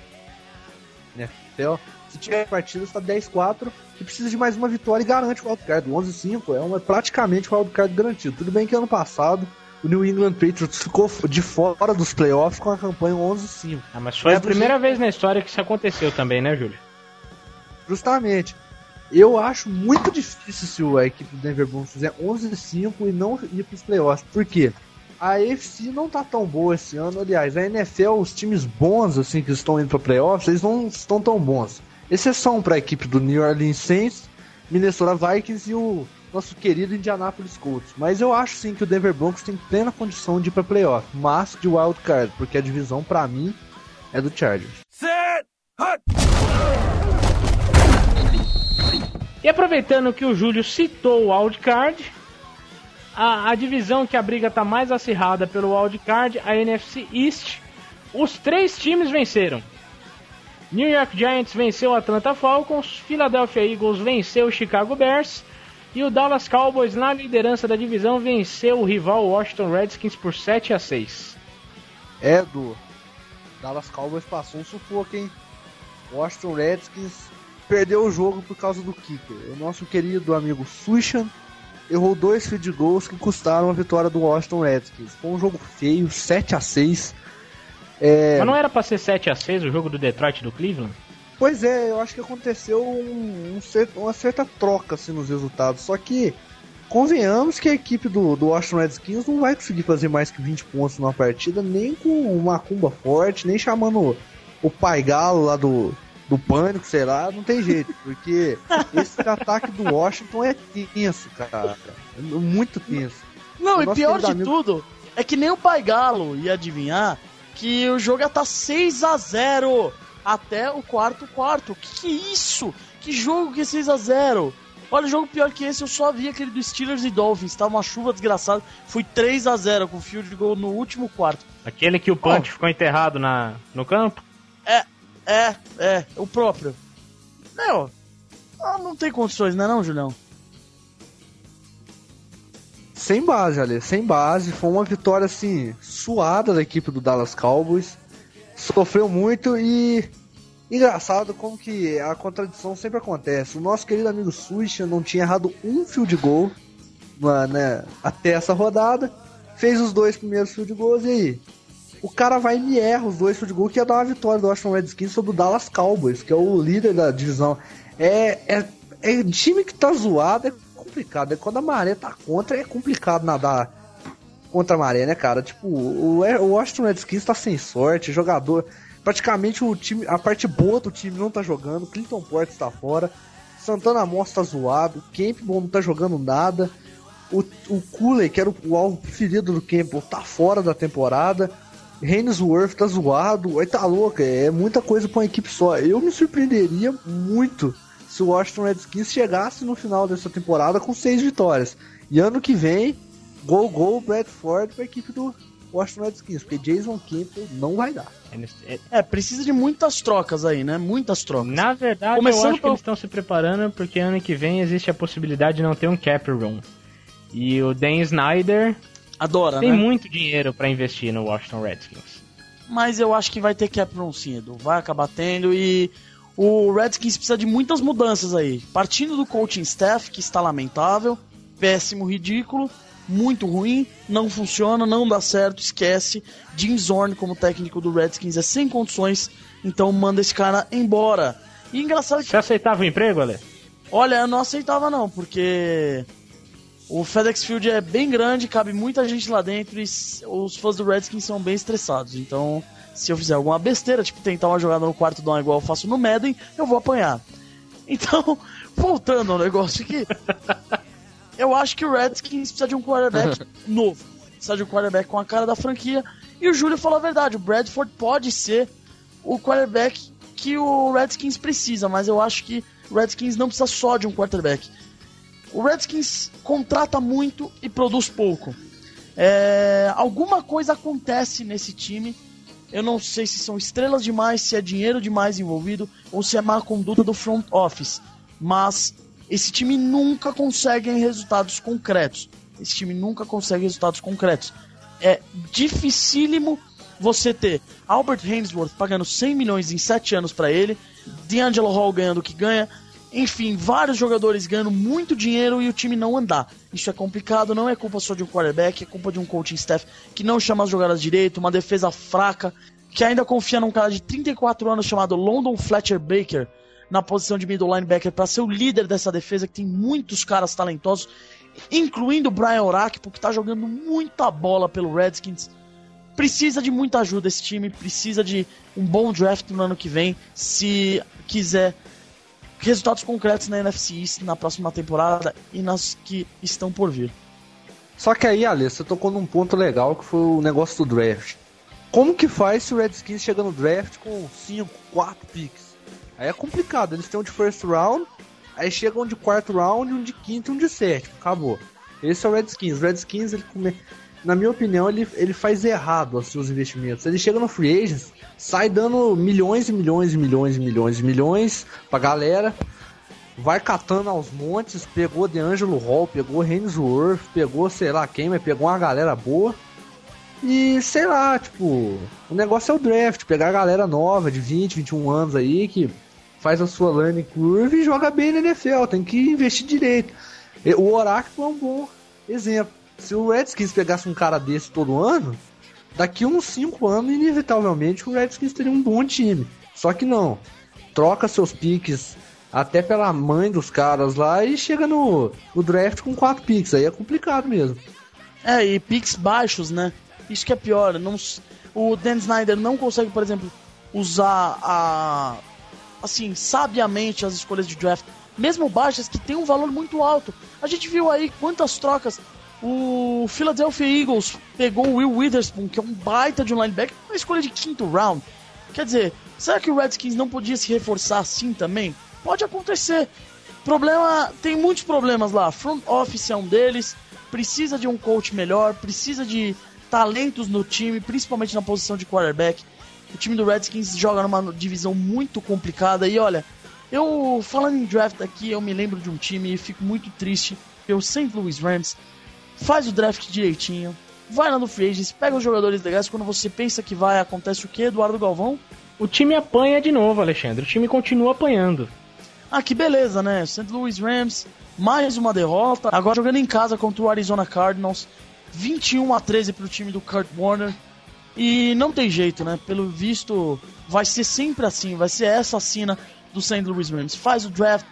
NFL. Se tiver partida, está 10-4 e precisa de mais uma vitória e garante o wildcard. O 11-5 é uma, praticamente o wildcard garantido. Tudo bem que ano passado o New England Patriots ficou de fora dos playoffs com a campanha 11-5. Ah, mas foi é a primeira vez na história que isso aconteceu também, né, Júlio? Justamente. Eu acho muito difícil se a equipe do Denver Broncos fizer 11-5 e não ir para os playoffs. Por quê? A AFC não tá tão boa esse ano. Aliás, a NFL, os times bons assim que estão indo para playoffs, eles não estão tão bons. Exceção para a equipe do New Orleans Saints, Minnesota Vikings e o nosso querido Indianapolis Colts. Mas eu acho sim que o Denver Broncos tem plena condição de ir para playoff, mas de wild card, porque a divisão para mim é do Chargers. Set, hut. E aproveitando que o Júlio citou o wildcard, a, a divisão que a briga está mais acirrada pelo wildcard, a NFC East, os três times venceram. New York Giants venceu o Atlanta Falcons, Philadelphia Eagles venceu o Chicago Bears e o Dallas Cowboys na liderança da divisão venceu o rival Washington Redskins por 7 a 6. É, do Dallas Cowboys passou um sufoco, hein? Washington Redskins perdeu o jogo por causa do kicker. O nosso querido amigo Sushan errou dois field goals que custaram a vitória do Washington Redskins. Foi um jogo feio, 7 a 6 é... Mas não era pra ser 7 a 6 o jogo do Detroit do Cleveland? Pois é, eu acho que aconteceu um, um certo, uma certa troca assim, nos resultados. Só que convenhamos que a equipe do, do Washington Redskins não vai conseguir fazer mais que 20 pontos numa partida, nem com uma cumba forte, nem chamando o pai galo lá do, do pânico, sei lá, não tem jeito, porque esse ataque do Washington é tenso, cara. Muito tenso. Não, e pior de amigo... tudo, é que nem o Pai Galo ia adivinhar que o jogo ia estar tá 6 a 0 até o quarto quarto. Que que é isso? Que jogo que é 6 a 0 Olha, jogo pior que esse, eu só vi aquele do Steelers e Dolphins, tá uma chuva desgraçada. Foi 3 a 0 com o field goal no último quarto. Aquele que o punch oh. ficou enterrado na, no campo? É, é, é, o próprio. Não, ah, não tem condições, não é não, Julião? Sem base, Ale, sem base. Foi uma vitória, assim, suada da equipe do Dallas Cowboys. Sofreu muito e... Engraçado como que a contradição sempre acontece. O nosso querido amigo Suisha não tinha errado um field goal né, até essa rodada. Fez os dois primeiros field goals e aí? O cara vai e me erra os dois field goal que ia dar uma vitória do Washington Redskins sobre o Dallas Cowboys, que é o líder da divisão. É, é, é time que tá zoado, é complicado. É quando a maré tá contra, é complicado nadar contra a maré, né, cara? Tipo, o, o Washington Redskins tá sem sorte, jogador. Praticamente o time, a parte boa do time não tá jogando, Clinton Portes tá fora, Santana Moss tá zoado, Campbell não tá jogando nada. O, o Cooley, que era o, o alvo preferido do Campbell, tá fora da temporada. Hainsworth tá zoado, aí tá louco, é muita coisa pra uma equipe só. Eu me surpreenderia muito se o Washington Redskins chegasse no final dessa temporada com seis vitórias. E ano que vem, gol, gol, Bradford pra equipe do Washington Redskins, porque Jason Campbell não vai dar. É, precisa de muitas trocas aí, né? Muitas trocas. Na verdade, Começando eu acho que pelo- eles estão se preparando porque ano que vem existe a possibilidade de não ter um cap room. E o Dan Snyder Adora, tem né? muito dinheiro pra investir no Washington Redskins. Mas eu acho que vai ter cap room Edu. Vai acabar tendo e o Redskins precisa de muitas mudanças aí. Partindo do coaching staff, que está lamentável, péssimo, ridículo, muito ruim, não funciona, não dá certo, esquece. Jim Zorn como técnico do Redskins é sem condições, então manda esse cara embora. E engraçado que Você aceitava o emprego, Ale? Olha, eu não aceitava não, porque o FedEx Field é bem grande, cabe muita gente lá dentro e os fãs do Redskins são bem estressados. Então, se eu fizer alguma besteira, tipo tentar uma jogada no quarto down igual eu faço no Madden, eu vou apanhar. Então, voltando ao negócio aqui, eu acho que o Redskins precisa de um quarterback novo. Precisa de um quarterback com a cara da franquia. E o Júlio falou a verdade, o Bradford pode ser o quarterback que o Redskins precisa, mas eu acho que o Redskins não precisa só de um quarterback. O Redskins contrata muito e produz pouco. É, alguma coisa acontece nesse time. Eu não sei se são estrelas demais, se é dinheiro demais envolvido ou se é má conduta do front office. Mas esse time nunca consegue resultados concretos. Esse time nunca consegue resultados concretos. É dificílimo você ter Albert Hainsworth pagando 100 milhões em 7 anos para ele, D'Angelo Hall ganhando o que ganha, enfim, vários jogadores ganhando muito dinheiro e o time não andar. Isso é complicado, não é culpa só de um quarterback, é culpa de um coaching staff que não chama as jogadas direito, uma defesa fraca, que ainda confia num cara de 34 anos chamado London Fletcher Baker na posição de middle linebacker para ser o líder dessa defesa que tem muitos caras talentosos, incluindo o Brian Orakpo, que tá jogando muita bola pelo Redskins. Precisa de muita ajuda esse time, precisa de um bom draft no ano que vem, se quiser resultados concretos na NFC East na próxima temporada e nas que estão por vir. Só que aí, Ale, você tocou num ponto legal que foi o negócio do draft. Como que faz se o Redskins chega no draft com 5, 4 picks? Aí é complicado, eles têm um de first round, aí chegam um de quarto round, um de quinto e um de sétimo. Acabou. Esse é o Redskins. O Redskins, ele na minha opinião, ele, ele faz errado os seus investimentos. Ele chega no free agents, sai dando milhões e milhões e milhões e milhões e milhões pra galera vai catando aos montes, pegou DeAngelo Hall, pegou Hainsworth, pegou sei lá quem, mas pegou uma galera boa. E sei lá, tipo, o negócio é o draft, pegar a galera nova de 20, 21 anos aí que faz a sua learning curve e joga bem na NFL, tem que investir direito. O Oráculo é um bom exemplo. Se o Redskins pegasse um cara desse todo ano, daqui uns 5 anos, inevitavelmente, o Redskins teria um bom time. Só que não. Troca seus piques até pela mãe dos caras lá e chega no, no draft com 4 picks. Aí é complicado mesmo. É, e picks baixos, né? Isso que é pior. Não, o Dan Snyder não consegue, por exemplo, usar a. Assim, sabiamente as escolhas de draft, mesmo baixas, que tem um valor muito alto. A gente viu aí quantas trocas. O Philadelphia Eagles pegou o Will Witherspoon, que é um baita de linebacker, uma escolha de quinto round. Quer dizer, será que o Redskins não podia se reforçar assim também? Pode acontecer. Problema, tem muitos problemas lá. Front office é um deles. Precisa de um coach melhor, precisa de talentos no time, principalmente na posição de quarterback. O time do Redskins joga numa divisão muito complicada e olha, eu falando em draft aqui, eu me lembro de um time e fico muito triste. porque O St. Louis Rams faz o draft direitinho, vai lá no free agents, pega os jogadores legais. Quando você pensa que vai, acontece o que, Eduardo Galvão? O time apanha de novo, Alexandre. O time continua apanhando. Ah, que beleza, né? St. Louis Rams, mais uma derrota. Agora jogando em casa contra o Arizona Cardinals. 21 a 13 pro time do Kurt Warner. E não tem jeito, né? Pelo visto, vai ser sempre assim. Vai ser essa a sina do St. Louis Rams. Faz o draft,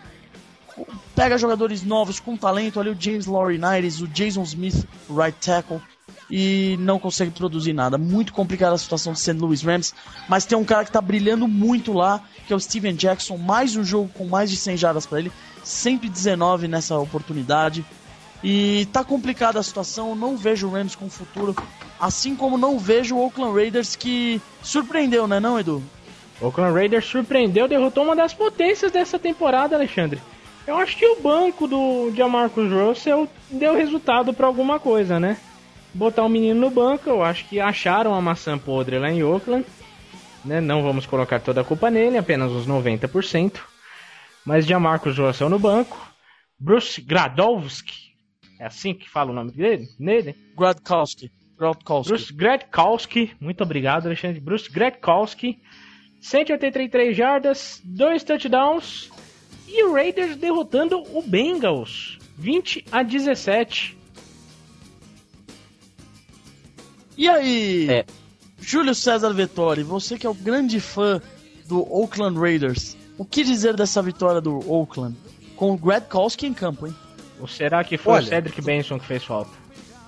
pega jogadores novos com talento ali, o James Laurinaitis, o Jason Smith, right tackle, e não consegue produzir nada. Muito complicada a situação do St. Louis Rams, mas tem um cara que tá brilhando muito lá, que é o Steven Jackson, mais um jogo com mais de 100 jardas para ele, 119 nessa oportunidade. E tá complicada a situação, não vejo o Rams com futuro, assim como não vejo o Oakland Raiders que surpreendeu, né, não, Edu? O Oakland Raiders surpreendeu, derrotou uma das potências dessa temporada, Alexandre. Eu acho que o banco do Jamarcus Russell deu resultado para alguma coisa, né? Botar o menino no banco, eu acho que acharam a maçã podre lá em Oakland. Né? Não vamos colocar toda a culpa nele, apenas os 90%. Mas Jamarcus Russell no banco. Bruce Gradowski, é assim que fala o nome dele? Nele? Gradkowski. Gradkowski. Bruce Gradkowski. Muito obrigado, Alexandre. Bruce Gradkowski. 183 jardas, 2 touchdowns. E o Raiders derrotando o Bengals. 20 a 17. E aí, é. Júlio César Vettori, você que é o grande fã do Oakland Raiders, o que dizer dessa vitória do Oakland? Com o Gradkowski em campo, hein? Ou será que foi Olha, o Cedric Benson que fez falta?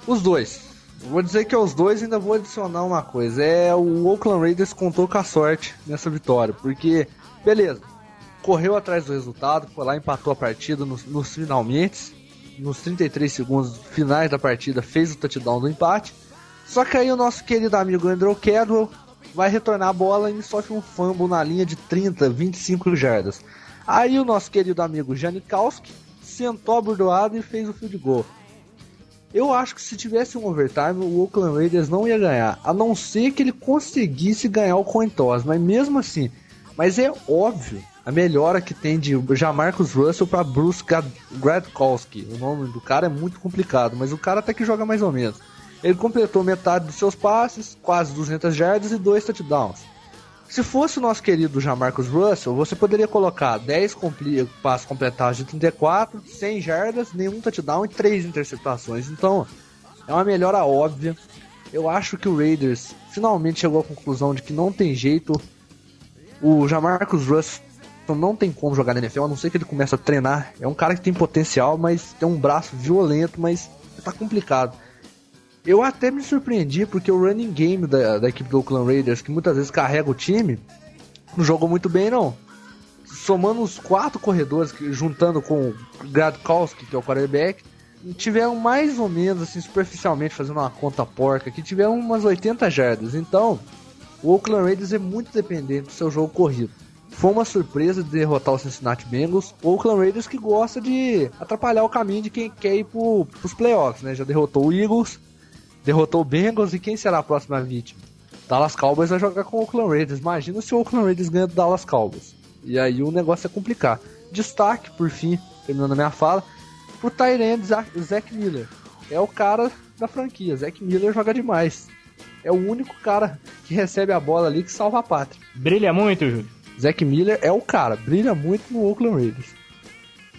Os dois. Vou dizer que é os dois ainda vou adicionar uma coisa. É o Oakland Raiders contou com a sorte nessa vitória. Porque, beleza, correu atrás do resultado, foi lá, empatou a partida nos, nos finalmente. Nos 33 segundos finais da partida, fez o touchdown do empate. Só que aí o nosso querido amigo Andrew Cadwell vai retornar a bola e sofre um fumble na linha de 30, 25 jardas. Aí o nosso querido amigo Janikowski sentou a bordoada e fez o field goal. Eu acho que se tivesse um overtime, o Oakland Raiders não ia ganhar. A não ser que ele conseguisse ganhar o coin toss, mas mesmo assim. Mas é óbvio a melhora que tem de Jamarcus Russell para Bruce Gradkowski. O nome do cara é muito complicado, mas o cara até que joga mais ou menos. Ele completou metade dos seus passes, quase 200 jardas e dois touchdowns. Se fosse o nosso querido Jamarcus Russell, você poderia colocar 10 compli passos completados de 34, 100 jardas, nenhum touchdown e 3 interceptações. Então, é uma melhora óbvia. Eu acho que o Raiders finalmente chegou à conclusão de que não tem jeito. O Jamarcus Russell não tem como jogar na NFL, a não ser que ele comece a treinar. É um cara que tem potencial, mas tem um braço violento, mas tá complicado. Eu até me surpreendi porque o running game da, da equipe do Oakland Raiders, que muitas vezes carrega o time, não jogou muito bem não. Somando os quatro corredores, juntando com o Gradkowski, que é o quarterback, tiveram mais ou menos, assim, superficialmente, fazendo uma conta porca, que tiveram umas 80 jardas. Então, o Oakland Raiders é muito dependente do seu jogo corrido. Foi uma surpresa de derrotar o Cincinnati Bengals. O Oakland Raiders que gosta de atrapalhar o caminho de quem quer ir para os playoffs, né? Já derrotou o Eagles, derrotou o Bengals e quem será a próxima vítima? Dallas Cowboys vai jogar com o Oakland Raiders. Imagina se o Oakland Raiders ganha do Dallas Cowboys. E aí o negócio é complicar. Destaque, por fim, terminando a minha fala, pro Tyrande Zack Miller. É o cara da franquia. Zack Miller joga demais. É o único cara que recebe a bola ali que salva a pátria. Brilha muito, Júlio. Zack Miller é o cara, brilha muito no Oakland Raiders.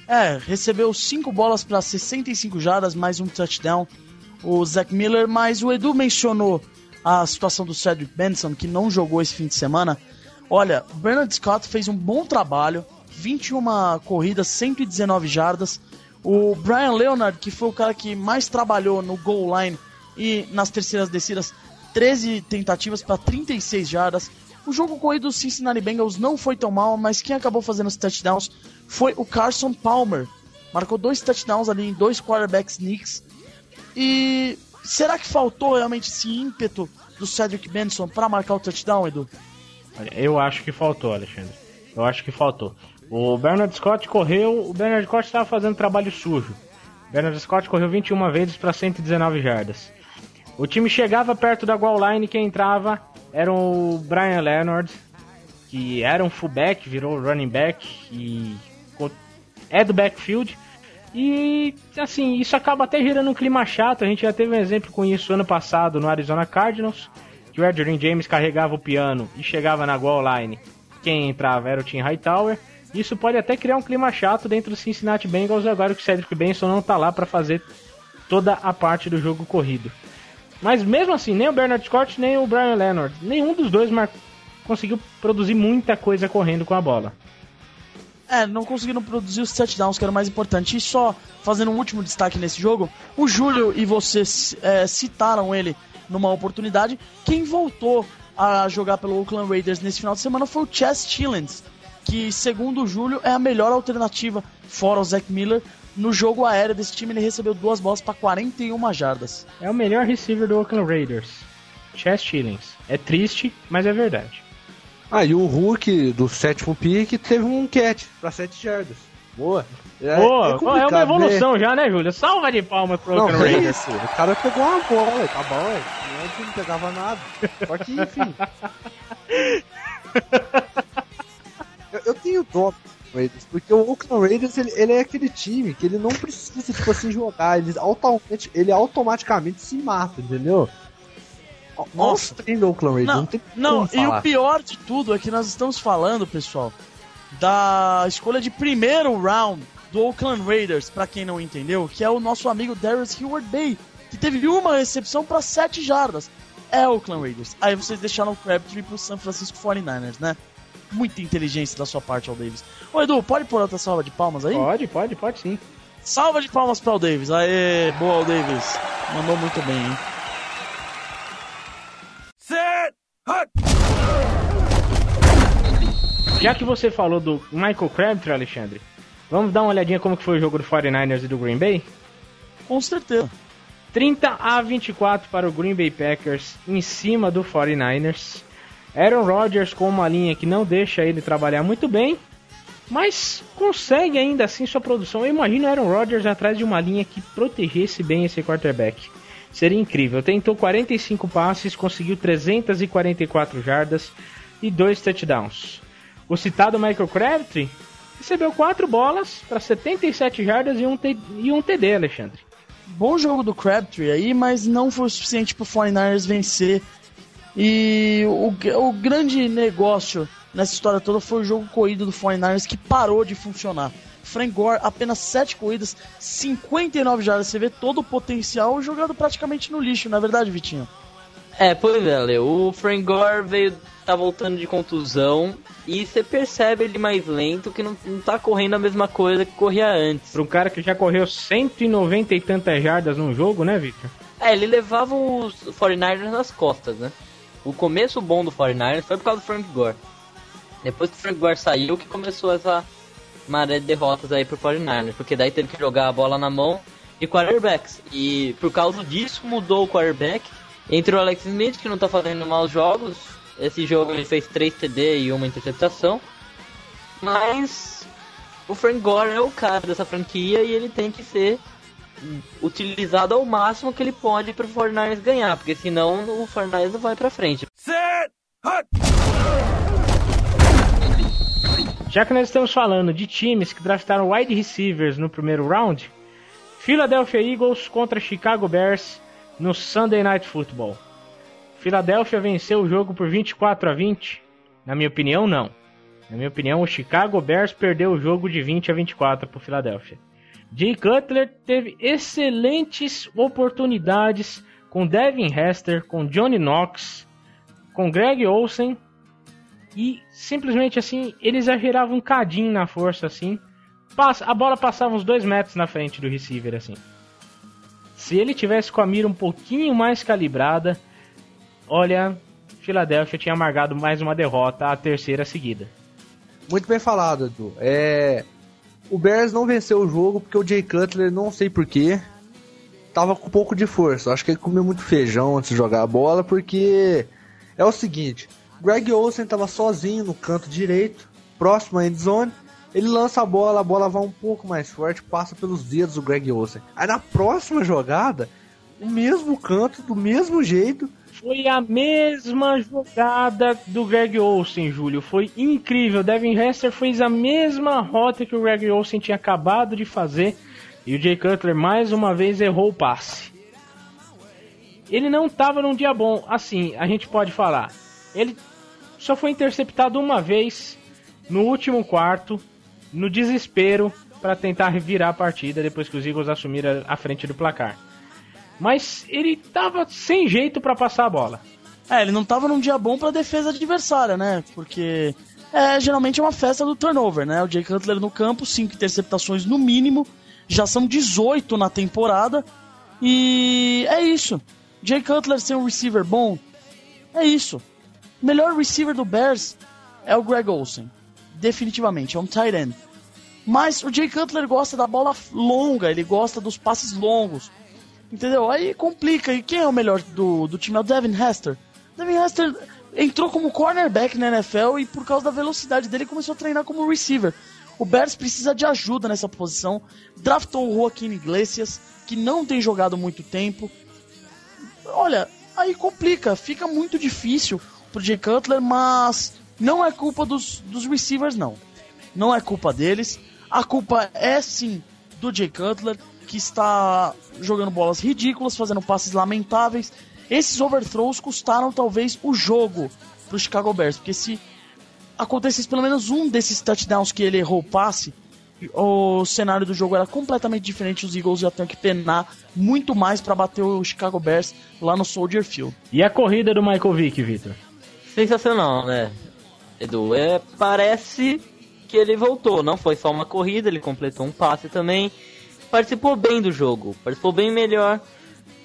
É, recebeu 5 bolas para 65 jardas, mais um touchdown o Zach Miller, mas o Edu mencionou a situação do Cedric Benson, que não jogou esse fim de semana. Olha, o Bernard Scott fez um bom trabalho, 21 corridas, 119 jardas. O Brian Leonard, que foi o cara que mais trabalhou no goal line e nas terceiras descidas, 13 tentativas para 36 jardas. O jogo corrido do Cincinnati Bengals não foi tão mal, mas quem acabou fazendo os touchdowns foi o Carson Palmer. Marcou dois touchdowns ali em dois quarterbacks sneaks e será que faltou realmente esse ímpeto do Cedric Benson para marcar o touchdown, Edu? Eu acho que faltou, Alexandre. Eu acho que faltou. O Bernard Scott correu. O Bernard Scott estava fazendo trabalho sujo. O Bernard Scott correu 21 vezes para 119 jardas. O time chegava perto da goal line, quem entrava era o Brian Leonard, que era um fullback, virou running back e é do backfield. E assim, isso acaba até gerando um clima chato. A gente já teve um exemplo com isso ano passado no Arizona Cardinals, que o Adrian James carregava o piano e chegava na goal line. Quem entrava era o Tim Hightower. Isso pode até criar um clima chato dentro do Cincinnati Bengals agora que o Cedric Benson não tá lá para fazer toda a parte do jogo corrido. Mas mesmo assim, nem o Bernard Scott nem o Brian Leonard, nenhum dos dois conseguiu produzir muita coisa correndo com a bola. É, não conseguiram produzir os touchdowns, que era o mais importante. E só fazendo um último destaque nesse jogo, o Júlio e você é, citaram ele numa oportunidade. Quem voltou a jogar pelo Oakland Raiders nesse final de semana foi o Chess Chillens, que segundo o Júlio é a melhor alternativa, fora o Zach Miller, no jogo aéreo desse time, ele recebeu duas bolas para 41 jardas. É o melhor receiver do Oakland Raiders. Chess Shillings. É triste, mas é verdade. Ah, e o Hulk do sétimo pick teve um catch pra 7 jardas. Boa. É, Boa, é, é, uma evolução né? já, né, Júlio? Salva de palmas pro Oakland Raiders. Isso. O cara pegou uma bola, tá bom, ué. Não, não pegava nada. Só que, enfim. eu, eu tenho dó Raiders, porque o Oakland Raiders ele, ele, é aquele time que ele não precisa tipo assim jogar, ele automaticamente, ele automaticamente se mata, entendeu? Nossa, tem do Oakland Raiders, não, não tem Não, e o pior de tudo é que nós estamos falando, pessoal, da escolha de primeiro round do Oakland Raiders, para quem não entendeu, que é o nosso amigo Darius Heward Bay, que teve uma recepção para 7 jardas. É o Oakland Raiders. Aí vocês deixaram o Crabtree pro San Francisco 49ers, né? Muita inteligência da sua parte, Al Davis. Ô Edu, pode pôr outra salva de palmas aí? Pode, pode, pode sim. Salva de palmas para o Davis. Aê, boa, Al Davis. Mandou muito bem, hein? Set! Já que você falou do Michael Crabtree, Alexandre, vamos dar uma olhadinha como que foi o jogo do 49ers e do Green Bay? Com certeza. 30 a 24 para o Green Bay Packers em cima do 49ers. Aaron Rodgers com uma linha que não deixa ele trabalhar muito bem, mas consegue ainda assim sua produção. Eu imagino Aaron Rodgers atrás de uma linha que protegesse bem esse quarterback. Seria incrível. Tentou 45 passes, conseguiu 344 jardas e dois touchdowns. O citado Michael Crabtree recebeu quatro bolas para 77 jardas e um, e um TD, Alexandre. Bom jogo do Crabtree aí, mas não foi o suficiente para o 49ers vencer e o, o grande negócio nessa história toda foi o jogo corrido do 49ers que parou de funcionar. Frank Gore, apenas 7 corridas, 59 jardas. Você vê todo o potencial jogado praticamente no lixo, não é verdade, Vitinho? É, pois é, Leo. O Frank Gore veio, tá voltando de contusão e você percebe ele mais lento, que não, não tá correndo a mesma coisa que corria antes. Para um cara que já correu 190 e tantas jardas num jogo, né, Victor? É, ele levava os 49ers nas costas, né? O começo bom do 49ers foi por causa do Frank Gore. Depois que o Frank Gore saiu, que começou essa maré de derrotas aí pro 49ers. Porque daí teve que jogar a bola na mão de quarterbacks. E por causa disso mudou o quarterback. Entre o Alex Smith, que não tá fazendo maus jogos. Esse jogo ele fez 3 TD e uma interceptação. Mas o Frank Gore é o cara dessa franquia e ele tem que ser utilizado ao máximo que ele pode para o Fortnite ganhar, porque senão o Fortnite não vai para frente. Set! Já que nós estamos falando de times que draftaram wide receivers no primeiro round, Philadelphia Eagles contra Chicago Bears no Sunday Night Football. Philadelphia venceu o jogo por 24 a 20? Na minha opinião, não. Na minha opinião, o Chicago Bears perdeu o jogo de 20 a 24 para o Philadelphia. Jay Cutler teve excelentes oportunidades com Devin Hester, com Johnny Knox, com Greg Olsen e simplesmente assim ele exagerava um cadinho na força assim. A bola passava uns dois metros na frente do receiver assim. Se ele tivesse com a mira um pouquinho mais calibrada, olha, Filadélfia tinha amargado mais uma derrota, a terceira seguida. Muito bem falado, Edu. É, o Bears não venceu o jogo porque o Jay Cutler, não sei porquê, tava com pouco de força. Acho que ele comeu muito feijão antes de jogar a bola, porque é o seguinte: Greg Olsen tava sozinho no canto direito, próximo à endzone. Ele lança a bola, a bola vai um pouco mais forte, passa pelos dedos do Greg Olsen. Aí na próxima jogada, o mesmo canto, do mesmo jeito, foi a mesma jogada do Greg Olsen, Júlio. Foi incrível. Devin Hester fez a mesma rota que o Greg Olsen tinha acabado de fazer. E o Jay Cutler mais uma vez errou o passe. Ele não estava num dia bom. Assim, a gente pode falar. Ele só foi interceptado uma vez no último quarto, no desespero, para tentar virar a partida depois que os Eagles assumiram a frente do placar mas ele tava sem jeito para passar a bola. É, ele não tava num dia bom pra defesa adversária, né? Porque é geralmente é uma festa do turnover, né? O Jay Cutler no campo, cinco interceptações no mínimo, já são 18 na temporada. E é isso. Jay Cutler ser um receiver bom, é isso. O melhor receiver do Bears é o Greg Olsen. Definitivamente, é um tight end. Mas o Jay Cutler gosta da bola longa, ele gosta dos passes longos. Entendeu? Aí complica. E quem é o melhor do, do time? É o Devin Hester. Devin Hester entrou como cornerback na NFL e por causa da velocidade dele começou a treinar como receiver. O Bears precisa de ajuda nessa posição. Draftou o Joaquim Iglesias, que não tem jogado muito tempo. Olha, aí complica, fica muito difícil pro Jay Cutler, mas não é culpa dos, dos receivers, não. Não é culpa deles. A culpa é sim do Jay Cutler, que está jogando bolas ridículas, fazendo passes lamentáveis. Esses overthrows custaram talvez o jogo pro Chicago Bears, porque se acontecesse pelo menos um desses touchdowns que ele errou o passe, o cenário do jogo era completamente diferente. Os Eagles já tinham que penar muito mais para bater o Chicago Bears lá no Soldier Field. E a corrida do Michael Vick, Victor? Sensacional, né, Edu? É, parece que ele voltou. Não foi só uma corrida, ele completou um passe também. Participou bem do jogo, participou bem melhor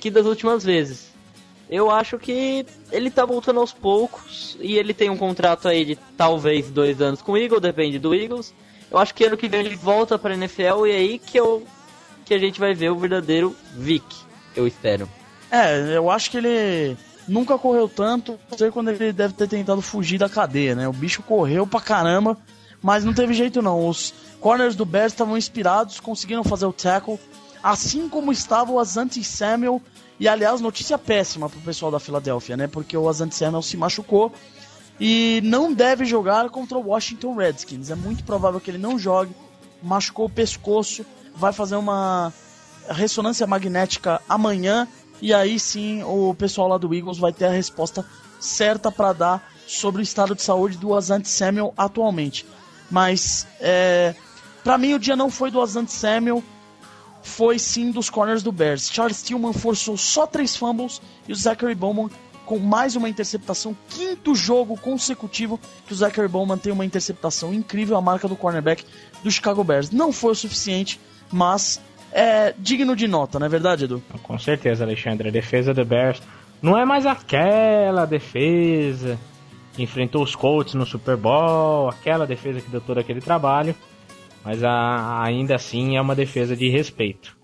que das últimas vezes. Eu acho que ele tá voltando aos poucos e ele tem um contrato aí de talvez dois anos com o Eagles, depende do Eagles. Eu acho que ano que vem ele volta pra NFL e é aí que, eu, que a gente vai ver o verdadeiro Vic, eu espero. É, eu acho que ele nunca correu tanto, não sei quando ele deve ter tentado fugir da cadeia, né? O bicho correu pra caramba, mas não teve jeito não. Os corners do Bears estavam inspirados, conseguiram fazer o tackle, assim como estava o Asante Samuel. E aliás, notícia péssima pro pessoal da Filadélfia, né? Porque o Asante Samuel se machucou e não deve jogar contra o Washington Redskins. É muito provável que ele não jogue. Machucou o pescoço, vai fazer uma ressonância magnética amanhã e aí sim o pessoal lá do Eagles vai ter a resposta certa para dar sobre o estado de saúde do Asante Samuel atualmente. Mas é, para mim o dia não foi do Asante Samuel, foi sim dos corners do Bears. Charles Tillman forçou só três fumbles e o Zachary Bowman com mais uma interceptação, quinto jogo consecutivo que o Zachary Bowman tem uma interceptação incrível, a marca do cornerback do Chicago Bears. Não foi o suficiente, mas é digno de nota, não é verdade, Edu? Com certeza, Alexandre. A defesa do Bears não é mais aquela defesa que enfrentou os Colts no Super Bowl, aquela defesa que deu todo aquele trabalho, mas a, ainda assim é uma defesa de respeito.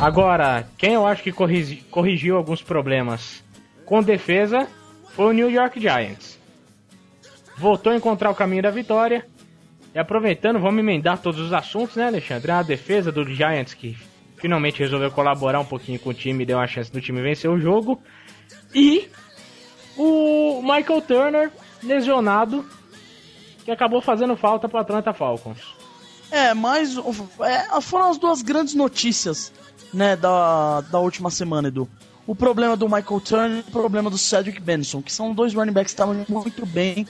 Agora, quem eu acho que corrigi, corrigiu alguns problemas com defesa foi o New York Giants. Voltou a encontrar o caminho da vitória. E aproveitando, vamos emendar todos os assuntos, né, Alexandre? A defesa do Giants que finalmente resolveu colaborar um pouquinho com o time deu uma chance do time vencer o jogo. E o Michael Turner lesionado, que acabou fazendo falta para Atlanta Falcons. É, mas é, foram as duas grandes notícias né, da, da última semana, Edu. O problema do Michael Turner e o problema do Cedric Benson, que são dois running backs que estavam muito bem.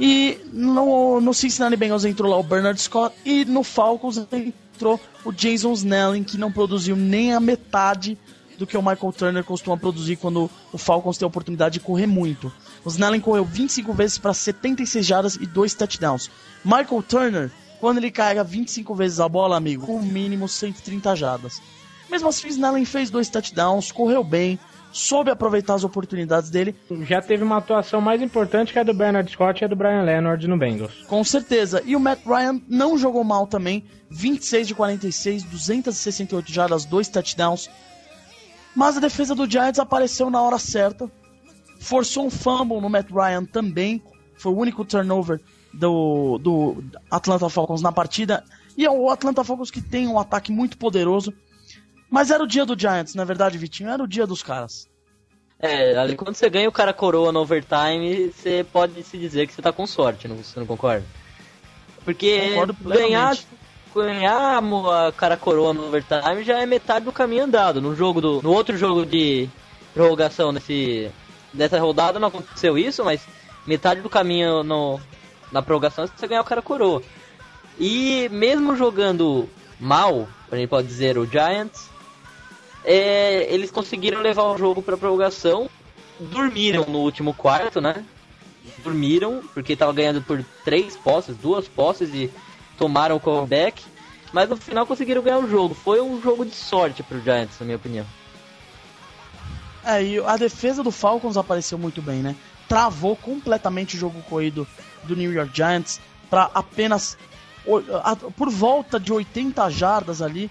E no, no Cincinnati Bengals entrou lá o Bernard Scott e no Falcons entrou o Jason Snelling, que não produziu nem a metade do que o Michael Turner costuma produzir quando o Falcons tem a oportunidade de correr muito. O Snelling correu 25 vezes para 76 jardas e 2 touchdowns. Michael Turner, quando ele carrega 25 vezes a bola, amigo, com mínimo 130 jardas. Mesmo assim, o Snelling fez dois touchdowns, correu bem, soube aproveitar as oportunidades dele. Já teve uma atuação mais importante que a do Bernard Scott e a do Brian Leonard no Bengals. Com certeza. E o Matt Ryan não jogou mal também. 26 de 46, 268 jardas, dois touchdowns. Mas a defesa do Giants apareceu na hora certa. Forçou um fumble no Matt Ryan também. Foi o único turnover do, do Atlanta Falcons na partida. E é o Atlanta Falcons que tem um ataque muito poderoso. Mas era o dia do Giants, na é verdade, Vitinho? Era o dia dos caras. É, ali quando você ganha o cara coroa no overtime, você pode se dizer que você tá com sorte, não, você não concorda? Porque ganhar, ganhar a cara coroa no overtime já é metade do caminho andado. No jogo do. No outro jogo de prorrogação nesse, dessa rodada não aconteceu isso, mas metade do caminho no, na prorrogação você ganhar o cara coroa. E mesmo jogando mal, a gente pode dizer, o Giants, é, eles conseguiram levar o jogo para prorrogação, dormiram no último quarto, né? Dormiram, porque tava ganhando por três posses, duas posses e tomaram o comeback. Mas no final conseguiram ganhar o jogo. Foi um jogo de sorte pro Giants, na minha opinião. É, e a defesa do Falcons apareceu muito bem, né? travou completamente o jogo corrido do New York Giants para apenas por volta de 80 jardas ali.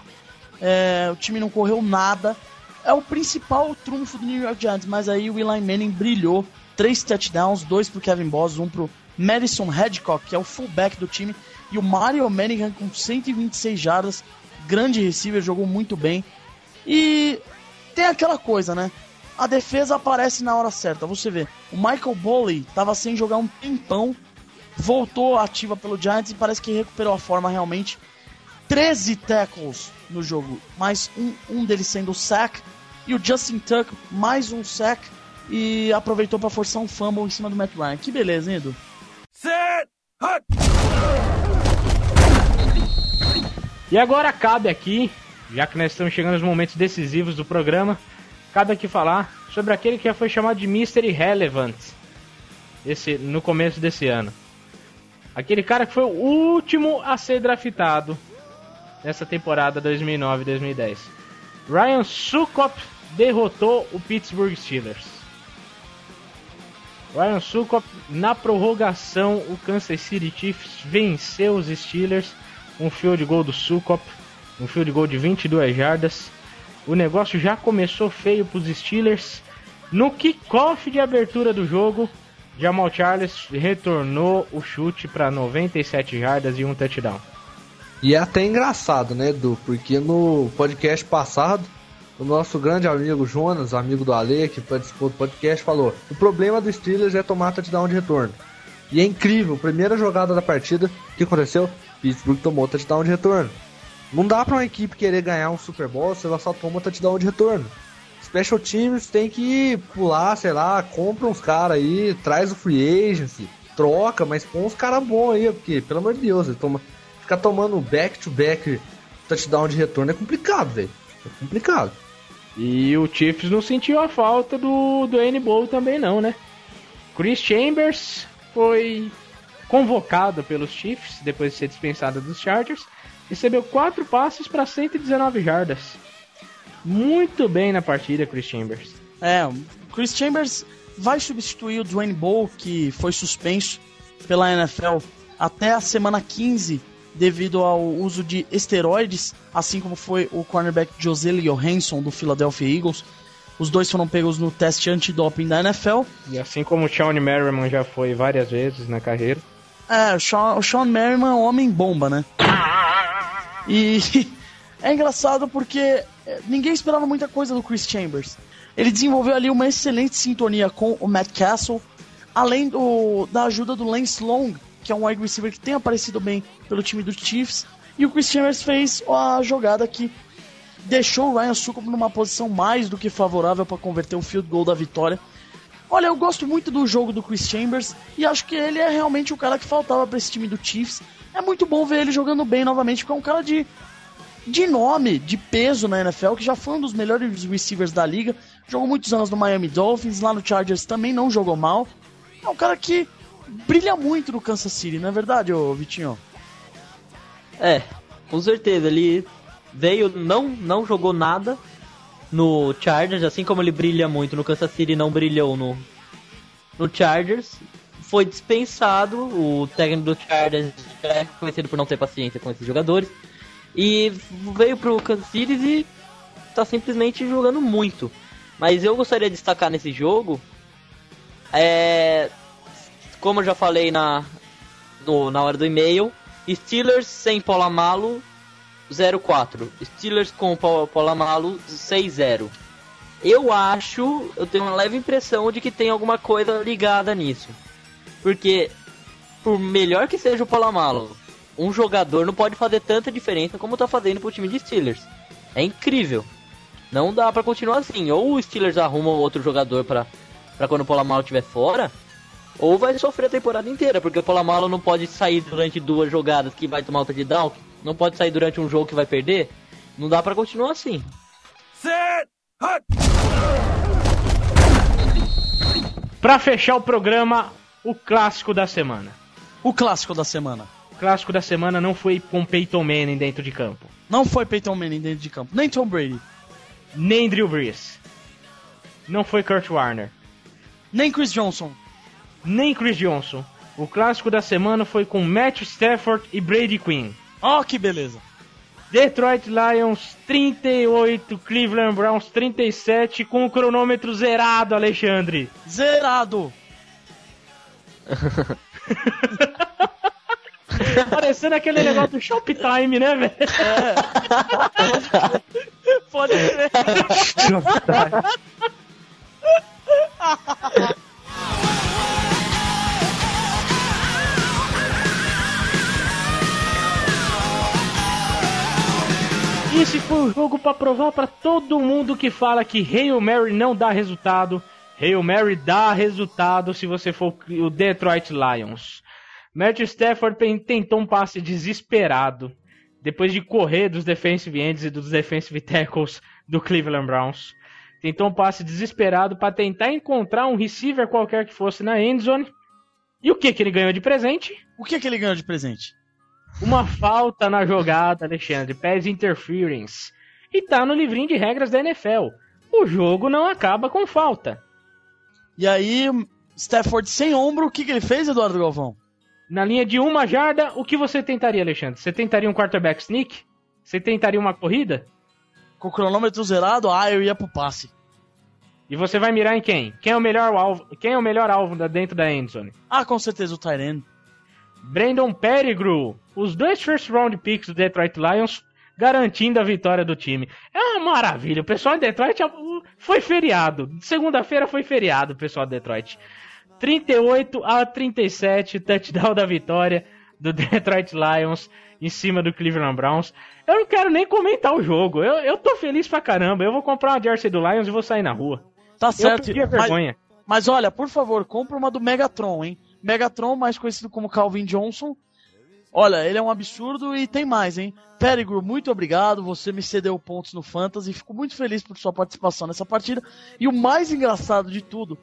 É, o time não correu nada. É o principal trunfo do New York Giants, mas aí o Eli Manning brilhou. Três touchdowns, dois pro Kevin Boss, um pro Madison Hedgecock, que é o fullback do time, e o Mario Manningham com 126 jardas, grande receiver, jogou muito bem. E tem aquela coisa, né? A defesa aparece na hora certa. Você vê, o Michael Boley estava sem jogar um tempão, voltou ativa pelo Giants e parece que recuperou a forma realmente. 13 tackles no jogo, mais um, um deles sendo o sack. E o Justin Tuck, mais um sack. E aproveitou para forçar um fumble em cima do Matt Ryan. Que beleza, hein, Edu? Set! Hut! E agora cabe aqui, já que nós estamos chegando aos momentos decisivos do programa, cabe aqui falar sobre aquele que já foi chamado de Mystery Relevant esse, no começo desse ano. Aquele cara que foi o último a ser draftado nessa temporada 2009-2010. Ryan Sukop derrotou o Pittsburgh Steelers. Ryan Sukop, na prorrogação, o Kansas City Chiefs venceu os Steelers. Um field goal do Sukop, um field goal de 22 jardas. O negócio já começou feio para os Steelers. No kickoff de abertura do jogo, Jamal Charles retornou o chute para 97 jardas e um touchdown. E é até engraçado, né, Edu? Porque no podcast passado, o nosso grande amigo Jonas, amigo do Ale, que participou do podcast, falou: o problema do Steelers é tomar touchdown de retorno. E é incrível, primeira jogada da partida, o que aconteceu? Pittsburgh tomou touchdown de retorno. Não dá para uma equipe querer ganhar um Super Bowl se ela só toma touchdown de retorno. Special Teams tem que pular, sei lá, compra uns caras aí, traz o free agency, troca, mas põe uns caras bons aí, porque, pelo amor de Deus, toma, ficar tomando back-to-back touchdown de retorno é complicado, velho. É complicado. E o Chiefs não sentiu a falta do, do N Bowl também não, né? Chris Chambers foi convocado pelos Chiefs depois de ser dispensado dos Chargers. Recebeu quatro passes para 119 jardas. Muito bem na partida, Chris Chambers. É, Chris Chambers vai substituir o Dwayne Bowe, que foi suspenso pela NFL até a semana 15 devido ao uso de esteroides, assim como foi o cornerback José Johansson do Philadelphia Eagles. Os dois foram pegos no teste antidoping da NFL. E assim como o Sean Merriman já foi várias vezes na carreira. É, o Sean, o Sean Merriman é um homem bomba, né? E é engraçado porque ninguém esperava muita coisa do Chris Chambers. Ele desenvolveu ali uma excelente sintonia com o Matt Castle, além do, da ajuda do Lance Long, que é um wide receiver que tem aparecido bem pelo time dos Chiefs. E o Chris Chambers fez a jogada que deixou o Ryan Suckup numa posição mais do que favorável para converter o field goal da vitória. Olha, eu gosto muito do jogo do Chris Chambers e acho que ele é realmente o cara que faltava para esse time do Chiefs. É muito bom ver ele jogando bem novamente, porque é um cara de, de nome, de peso na NFL, que já foi um dos melhores receivers da liga. Jogou muitos anos no Miami Dolphins, lá no Chargers também não jogou mal. É um cara que brilha muito no Kansas City, não é verdade, Vitinho? É, com certeza. Ele veio, não, não jogou nada no Chargers, assim como ele brilha muito no Kansas City, não brilhou no, no Chargers. Foi dispensado, o técnico do Chargers é conhecido por não ter paciência com esses jogadores. E veio pro Kansas City e tá simplesmente jogando muito. Mas eu gostaria de destacar nesse jogo é, como eu já falei na, no, na hora do e-mail, Steelers sem Polamalo 04. Steelers com Polamalo 6-0. Eu acho, eu tenho uma leve impressão de que tem alguma coisa ligada nisso. Porque, por melhor que seja o Polamalo, um jogador não pode fazer tanta diferença como tá fazendo pro time de Steelers. É incrível. Não dá para continuar assim. Ou o Steelers arruma outro jogador para quando o Polamalo estiver fora, ou vai sofrer a temporada inteira, porque o Polamalu não pode sair durante duas jogadas que vai tomar de down, não pode sair durante um jogo que vai perder. Não dá para continuar assim. Set, Pra fechar o programa, o clássico da semana. O clássico da semana. O clássico da semana não foi com Peyton Manning dentro de campo. Não foi Peyton Manning dentro de campo. Nem Tom Brady. Nem Drew Brees. Não foi Kurt Warner. Nem Chris Johnson. Nem Chris Johnson. O clássico da semana foi com Matt Stafford e Brady Quinn. Ó, que beleza. Detroit Lions 38, Cleveland Browns 37, com o cronômetro zerado, Alexandre. Zerado. Parecendo aquele negócio do Shoptime, né, velho? Pode crer. Esse foi o jogo pra provar pra todo mundo que fala que Hail Mary não dá resultado. Hail Mary dá resultado se você for o Detroit Lions. Matthew Stafford tentou um passe desesperado depois de correr dos defensive ends e dos defensive tackles do Cleveland Browns. Tentou um passe desesperado para tentar encontrar um receiver qualquer que fosse na endzone. E o que que ele ganhou de presente? O que, que ele ganhou de presente? Uma falta na jogada, Alexandre. Pass interference. E tá no livrinho de regras da NFL. O jogo não acaba com falta. E aí, Stafford sem ombro, o que, que ele fez, Eduardo Galvão? Na linha de uma jarda, o que você tentaria, Alexandre? Você tentaria um quarterback sneak? Você tentaria uma corrida? Com o cronômetro zerado, ah, eu ia pro passe. E você vai mirar em quem? Quem é o melhor alvo, quem é o melhor alvo dentro da endzone? Ah, com certeza o Tyrene. Brandon Pettigrew, os dois first round picks do Detroit Lions, garantindo a vitória do time. É uma maravilha. O pessoal de Detroit uh, foi feriado. Segunda-feira foi feriado, o pessoal de Detroit. 38 a 37, touchdown da vitória do Detroit Lions em cima do Cleveland Browns. Eu não quero nem comentar o jogo. Eu, eu tô feliz pra caramba. Eu vou comprar uma jersey do Lions e vou sair na rua. Tá Eu certo. perdi a mas, vergonha. mas olha, por favor, compra uma do Megatron, hein? Megatron, mais conhecido como Calvin Johnson. Olha, ele é um absurdo e tem mais, hein? Pettigrew, muito obrigado. Você me cedeu pontos no Fantasy. Fico muito feliz por sua participação nessa partida. E o mais engraçado de tudo,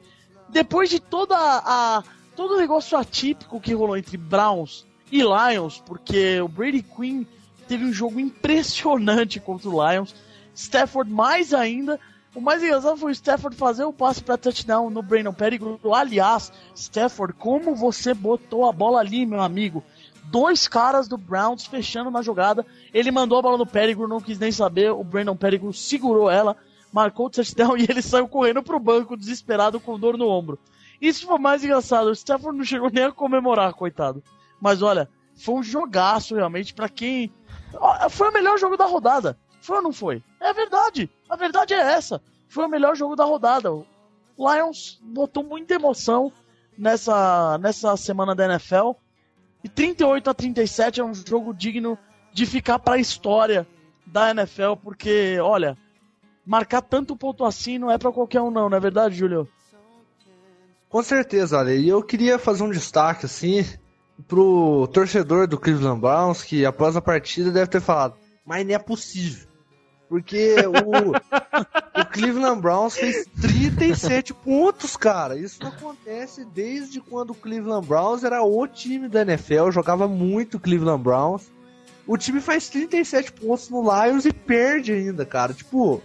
depois de toda a, todo o negócio atípico que rolou entre Browns e Lions, porque o Brady Quinn teve um jogo impressionante contra o Lions, Stafford mais ainda. O mais engraçado foi o Stafford fazer o passe para touchdown no Brandon Pettigrew. Aliás, Stafford, como você botou a bola ali, meu amigo? Dois caras do Browns fechando na jogada. Ele mandou a bola no Pettigrew, não quis nem saber. O Brandon Pettigrew segurou ela, marcou o touchdown e ele saiu correndo pro banco, desesperado, com dor no ombro. Isso foi mais engraçado. O Stafford não chegou nem a comemorar, coitado. Mas olha, foi um jogaço realmente para quem. Foi o melhor jogo da rodada. Foi ou não foi? É verdade. A verdade é essa. Foi o melhor jogo da rodada. O Lions botou muita emoção nessa, nessa semana da NFL. E 38 a 37 é um jogo digno de ficar para a história da NFL, porque, olha, marcar tanto ponto assim não é para qualquer um, não, não é verdade, Júlio? Com certeza, olha, e eu queria fazer um destaque, assim, pro torcedor do Cleveland Browns, que após a partida deve ter falado, mas não é possível. Porque o, o Cleveland Browns fez 37 pontos, cara. Isso não acontece desde quando o Cleveland Browns era o time da NFL, jogava muito Cleveland Browns. O time faz 37 pontos no Lions e perde ainda, cara. Tipo,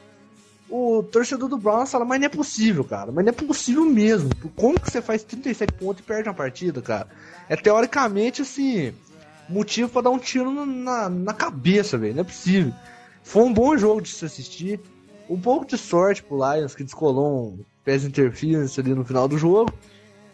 o torcedor do Browns fala, mas não é possível, cara. Mas não é possível mesmo. Como que você faz 37 pontos e perde uma partida, cara? É teoricamente, assim, motivo pra dar um tiro na, na cabeça, velho. Não é possível. Foi um bom jogo de se assistir. Um pouco de sorte pro Lions, que descolou um pass interference ali no final do jogo.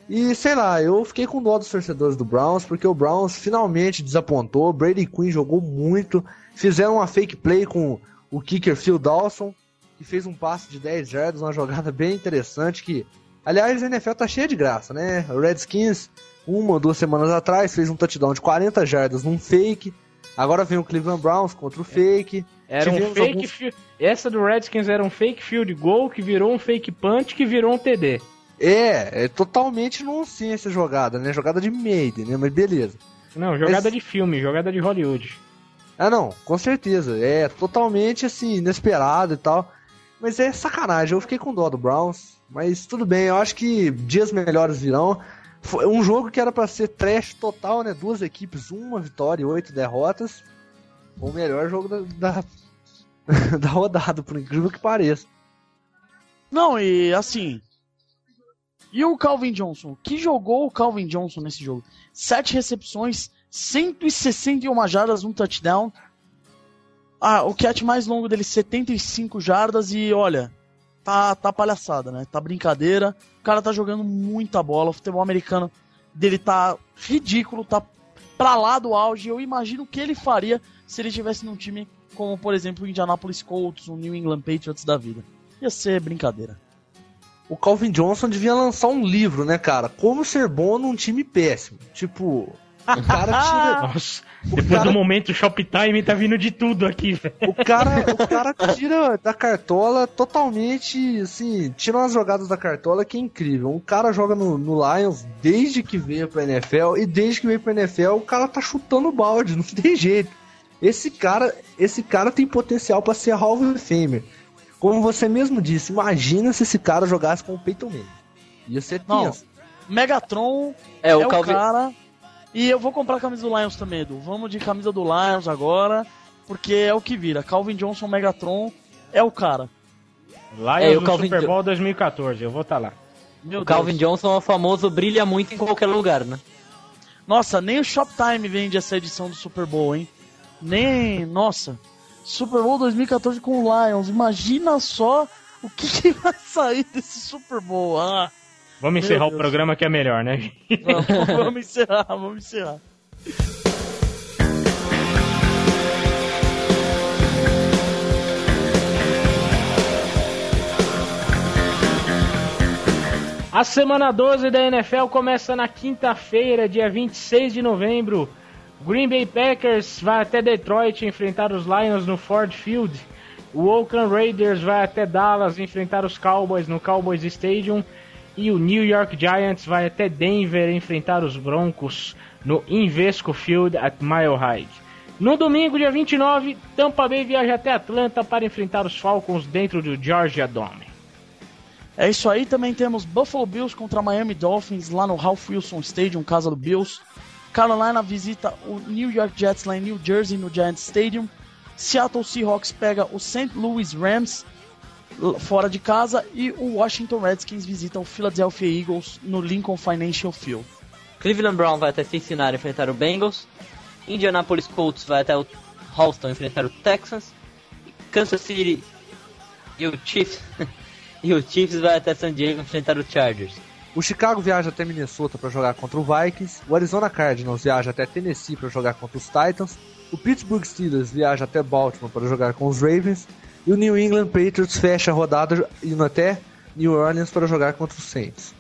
E sei lá, eu fiquei com dó dos torcedores do Browns, porque o Browns finalmente desapontou. Brady Quinn jogou muito. Fizeram uma fake play com o kicker Phil Dawson, que fez um passe de 10 jardas, uma jogada bem interessante. Que, aliás, a NFL tá cheia de graça, né? O Redskins, uma ou duas semanas atrás, fez um touchdown de 40 jardas num fake. Agora vem o Cleveland Browns contra o fake. Era um fake alguns- fi- Essa do Redskins era um fake field goal que virou um fake punch que virou um TD. É, é totalmente nonsense a jogada, né? Jogada de Maiden, né? Mas beleza. Não, jogada Mas- de filme, jogada de Hollywood. Ah, não, com certeza. É totalmente assim, inesperado e tal. Mas é sacanagem, eu fiquei com dó do Browns. Mas tudo bem, eu acho que dias melhores virão. Foi um jogo que era pra ser trash total, né? Duas equipes, uma vitória e oito derrotas. O melhor jogo da, da, da rodada, por incrível que pareça. Não, e assim. E o Calvin Johnson? Que jogou o Calvin Johnson nesse jogo? Sete recepções, 161 jardas, um touchdown. Ah, o catch mais longo dele, 75 jardas. E olha, tá, tá palhaçada, né? Tá brincadeira. O cara tá jogando muita bola. O futebol americano dele tá ridículo, tá pra lá do auge. Eu imagino o que ele faria se ele estivesse num time como, por exemplo, o Indianapolis Colts, o New England Patriots da vida. Ia ser brincadeira. O Calvin Johnson devia lançar um livro, né, cara? Como ser bom num time péssimo. Tipo, o cara tira. Nossa, depois cara... do momento Shoptime tá vindo de tudo aqui, velho. O cara, o cara tira da cartola totalmente, assim, tira umas jogadas da cartola que é incrível. O cara joga no, no Lions desde que veio pra NFL e desde que veio pra NFL o cara tá chutando balde, não tem jeito. Esse cara, esse cara tem potencial para ser Hall of Famer. Como você mesmo disse, imagina se esse cara jogasse com o Peyton Manning. Ia ser tenso. Megatron é, o, é Calvin... o cara. E eu vou comprar a camisa do Lions também, Edu. Vamos de camisa do Lions agora, porque é o que vira. Calvin Johnson, Megatron é o cara. Lions é, o Calvin Super Bowl 2014, eu vou estar tá lá. Meu o Deus. Calvin Johnson é o famoso brilha muito em qualquer lugar, né? Nossa, nem o Shoptime vende essa edição do Super Bowl, hein? Nem. Nossa. Super Bowl 2014 com o Lions. Imagina só o que, que vai sair desse Super Bowl. Ah, vamos encerrar Deus. o programa que é melhor, né? Vamos, vamos encerrar, vamos encerrar. A semana 12 da NFL começa na quinta-feira, dia 26 de novembro. Green Bay Packers vai até Detroit enfrentar os Lions no Ford Field. O Oakland Raiders vai até Dallas enfrentar os Cowboys no Cowboys Stadium. E o New York Giants vai até Denver enfrentar os Broncos no Invesco Field at Mile High. No domingo, dia 29, Tampa Bay viaja até Atlanta para enfrentar os Falcons dentro do Georgia Dome. É isso aí, também temos Buffalo Bills contra Miami Dolphins lá no Ralph Wilson Stadium, casa do Bills. Carolina visita o New York Jets lá em New Jersey, no Giants Stadium. Seattle Seahawks pega o St. Louis Rams fora de casa e o Washington Redskins visita o Philadelphia Eagles no Lincoln Financial Field. Cleveland Brown vai até Cincinnati enfrentar o Bengals. Indianapolis Colts vai até o Houston enfrentar o Texans. Kansas City e o Chiefs e o Chiefs vai até San Diego enfrentar o Chargers. O Chicago viaja até Minnesota para jogar contra o Vikings. O Arizona Cardinals viaja até Tennessee para jogar contra os Titans. O Pittsburgh Steelers viaja até Baltimore para jogar com os Ravens. E o New England Patriots fecha a rodada indo até New Orleans para jogar contra os Saints.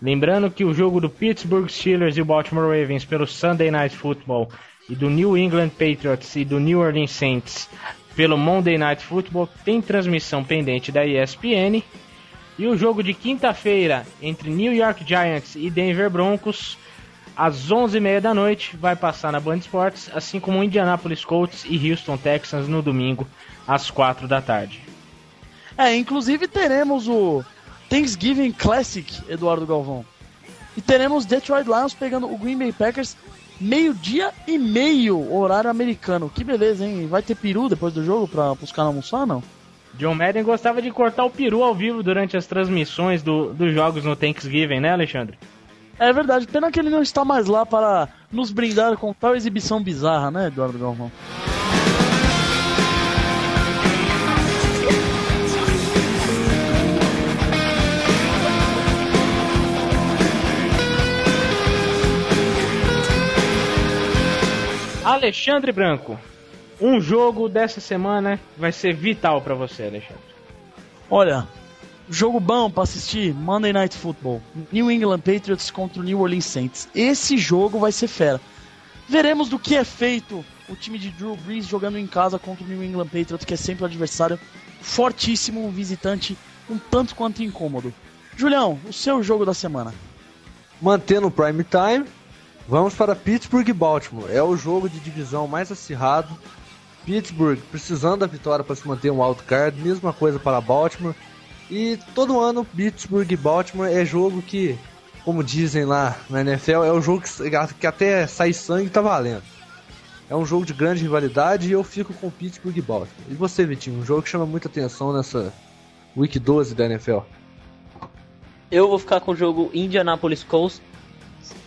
Lembrando que o jogo do Pittsburgh Steelers e o Baltimore Ravens pelo Sunday Night Football e do New England Patriots e do New Orleans Saints pelo Monday Night Football tem transmissão pendente da ESPN e o jogo de quinta-feira entre New York Giants e Denver Broncos, às 11h30 da noite, vai passar na Band Esportes, assim como Indianapolis Colts e Houston Texans no domingo, às 4 da tarde. É, inclusive teremos o Thanksgiving Classic, Eduardo Galvão. E teremos Detroit Lions pegando o Green Bay Packers meio-dia e meio, horário americano. Que beleza, hein? Vai ter peru depois do jogo para os caras almoçar, não? John Madden gostava de cortar o peru ao vivo durante as transmissões do, dos jogos no Thanksgiving, né, Alexandre? É verdade, pena que ele não está mais lá para nos brindar com tal exibição bizarra, né, Eduardo Galvão? Alexandre Branco, um jogo dessa semana vai ser vital para você, Alexandre. Olha, jogo bom para assistir Monday Night Football. New England Patriots contra o New Orleans Saints. Esse jogo vai ser fera. Veremos do que é feito o time de Drew Brees jogando em casa contra o New England Patriots, que é sempre um adversário fortíssimo, um visitante um tanto quanto incômodo. Julião, o seu jogo da semana. Mantendo o prime time, vamos para Pittsburgh e Baltimore. É o jogo de divisão mais acirrado Pittsburgh precisando da vitória para se manter um alto card, mesma coisa para Baltimore. E todo ano Pittsburgh e Baltimore é jogo que, como dizem lá na NFL, é um jogo que, que até sai sangue tá valendo. É um jogo de grande rivalidade e eu fico com Pittsburgh e Baltimore. E você, Vitinho, um jogo que chama muita atenção nessa Week 12 da NFL. Eu vou ficar com o jogo Indianapolis Colts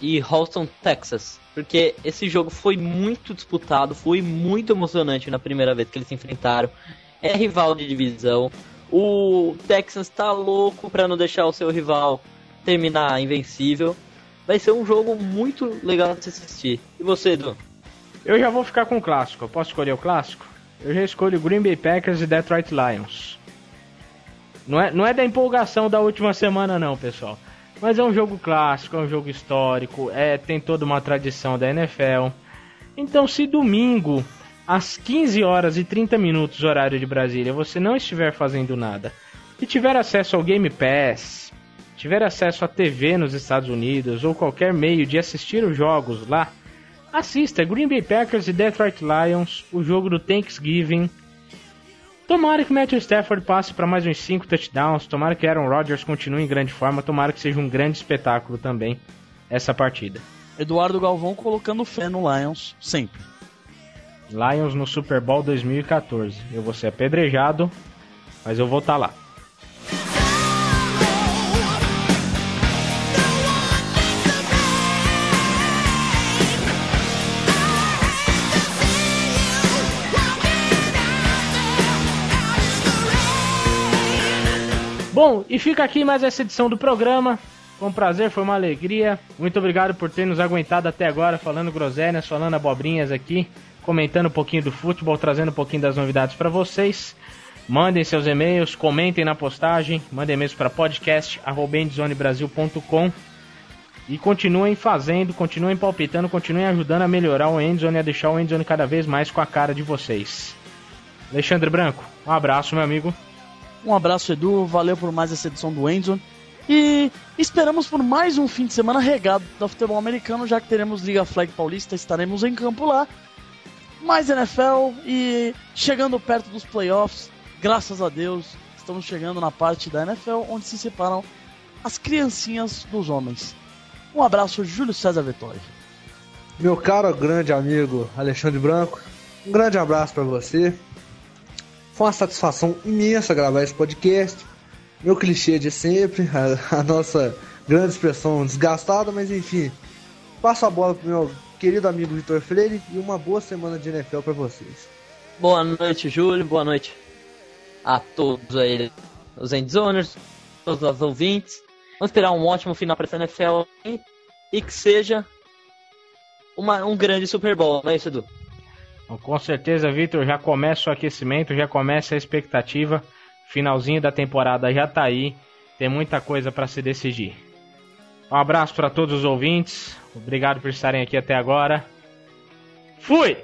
e Houston, Texas. Porque esse jogo foi muito disputado, foi muito emocionante na primeira vez que eles se enfrentaram. É rival de divisão. O Texans tá louco para não deixar o seu rival terminar invencível. Vai ser um jogo muito legal de se assistir. E você, Edu? Eu já vou ficar com o clássico. Eu posso escolher o clássico? Eu já escolho Green Bay Packers e Detroit Lions. Não é, não é da empolgação da última semana, não, pessoal. Mas é um jogo clássico, é um jogo histórico, é tem toda uma tradição da NFL. Então, se domingo, às 15 horas e 30 minutos, horário de Brasília, você não estiver fazendo nada e tiver acesso ao Game Pass, tiver acesso à TV nos Estados Unidos ou qualquer meio de assistir os jogos lá, assista Green Bay Packers e Detroit Lions, o jogo do Thanksgiving Tomara que Matthew Stafford passe para mais uns 5 touchdowns, tomara que Aaron Rodgers continue em grande forma, tomara que seja um grande espetáculo também essa partida. Eduardo Galvão colocando fé no Lions sempre. Lions no Super Bowl 2014. Eu vou ser apedrejado, mas eu vou estar tá lá. Bom, e fica aqui mais essa edição do programa. Foi um prazer, foi uma alegria. Muito obrigado por ter nos aguentado até agora, falando groselhas, falando abobrinhas aqui, comentando um pouquinho do futebol, trazendo um pouquinho das novidades para vocês. Mandem seus e-mails, comentem na postagem, mandem e-mails para podcast@endzonebrasil.com e continuem fazendo, continuem palpitando, continuem ajudando a melhorar o Endzone e a deixar o Endzone cada vez mais com a cara de vocês. Alexandre Branco, um abraço, meu amigo. Um abraço, Edu. Valeu por mais essa edição do Endzone. E esperamos por mais um fim de semana regado do futebol americano, já que teremos Liga Flag Paulista, estaremos em campo lá. Mais NFL e chegando perto dos playoffs, graças a Deus, estamos chegando na parte da NFL onde se separam as criancinhas dos homens. Um abraço, Júlio César Vitória. Meu caro grande amigo Alexandre Branco, um grande abraço para você. Foi uma satisfação imensa gravar esse podcast. Meu clichê de sempre, a, a nossa grande expressão desgastada, mas enfim. Passo a bola pro meu querido amigo Vitor Freire e uma boa semana de NFL para vocês. Boa noite, Júlio. Boa noite a todos aí, os endzoners, todos os ouvintes. Vamos esperar um ótimo final para essa NFL e que seja uma, um grande Super Bowl, não é isso, Edu? Com certeza, Vitor, já começa o aquecimento, já começa a expectativa. Finalzinho da temporada já tá aí, tem muita coisa para se decidir. Um abraço para todos os ouvintes, obrigado por estarem aqui até agora. Fui!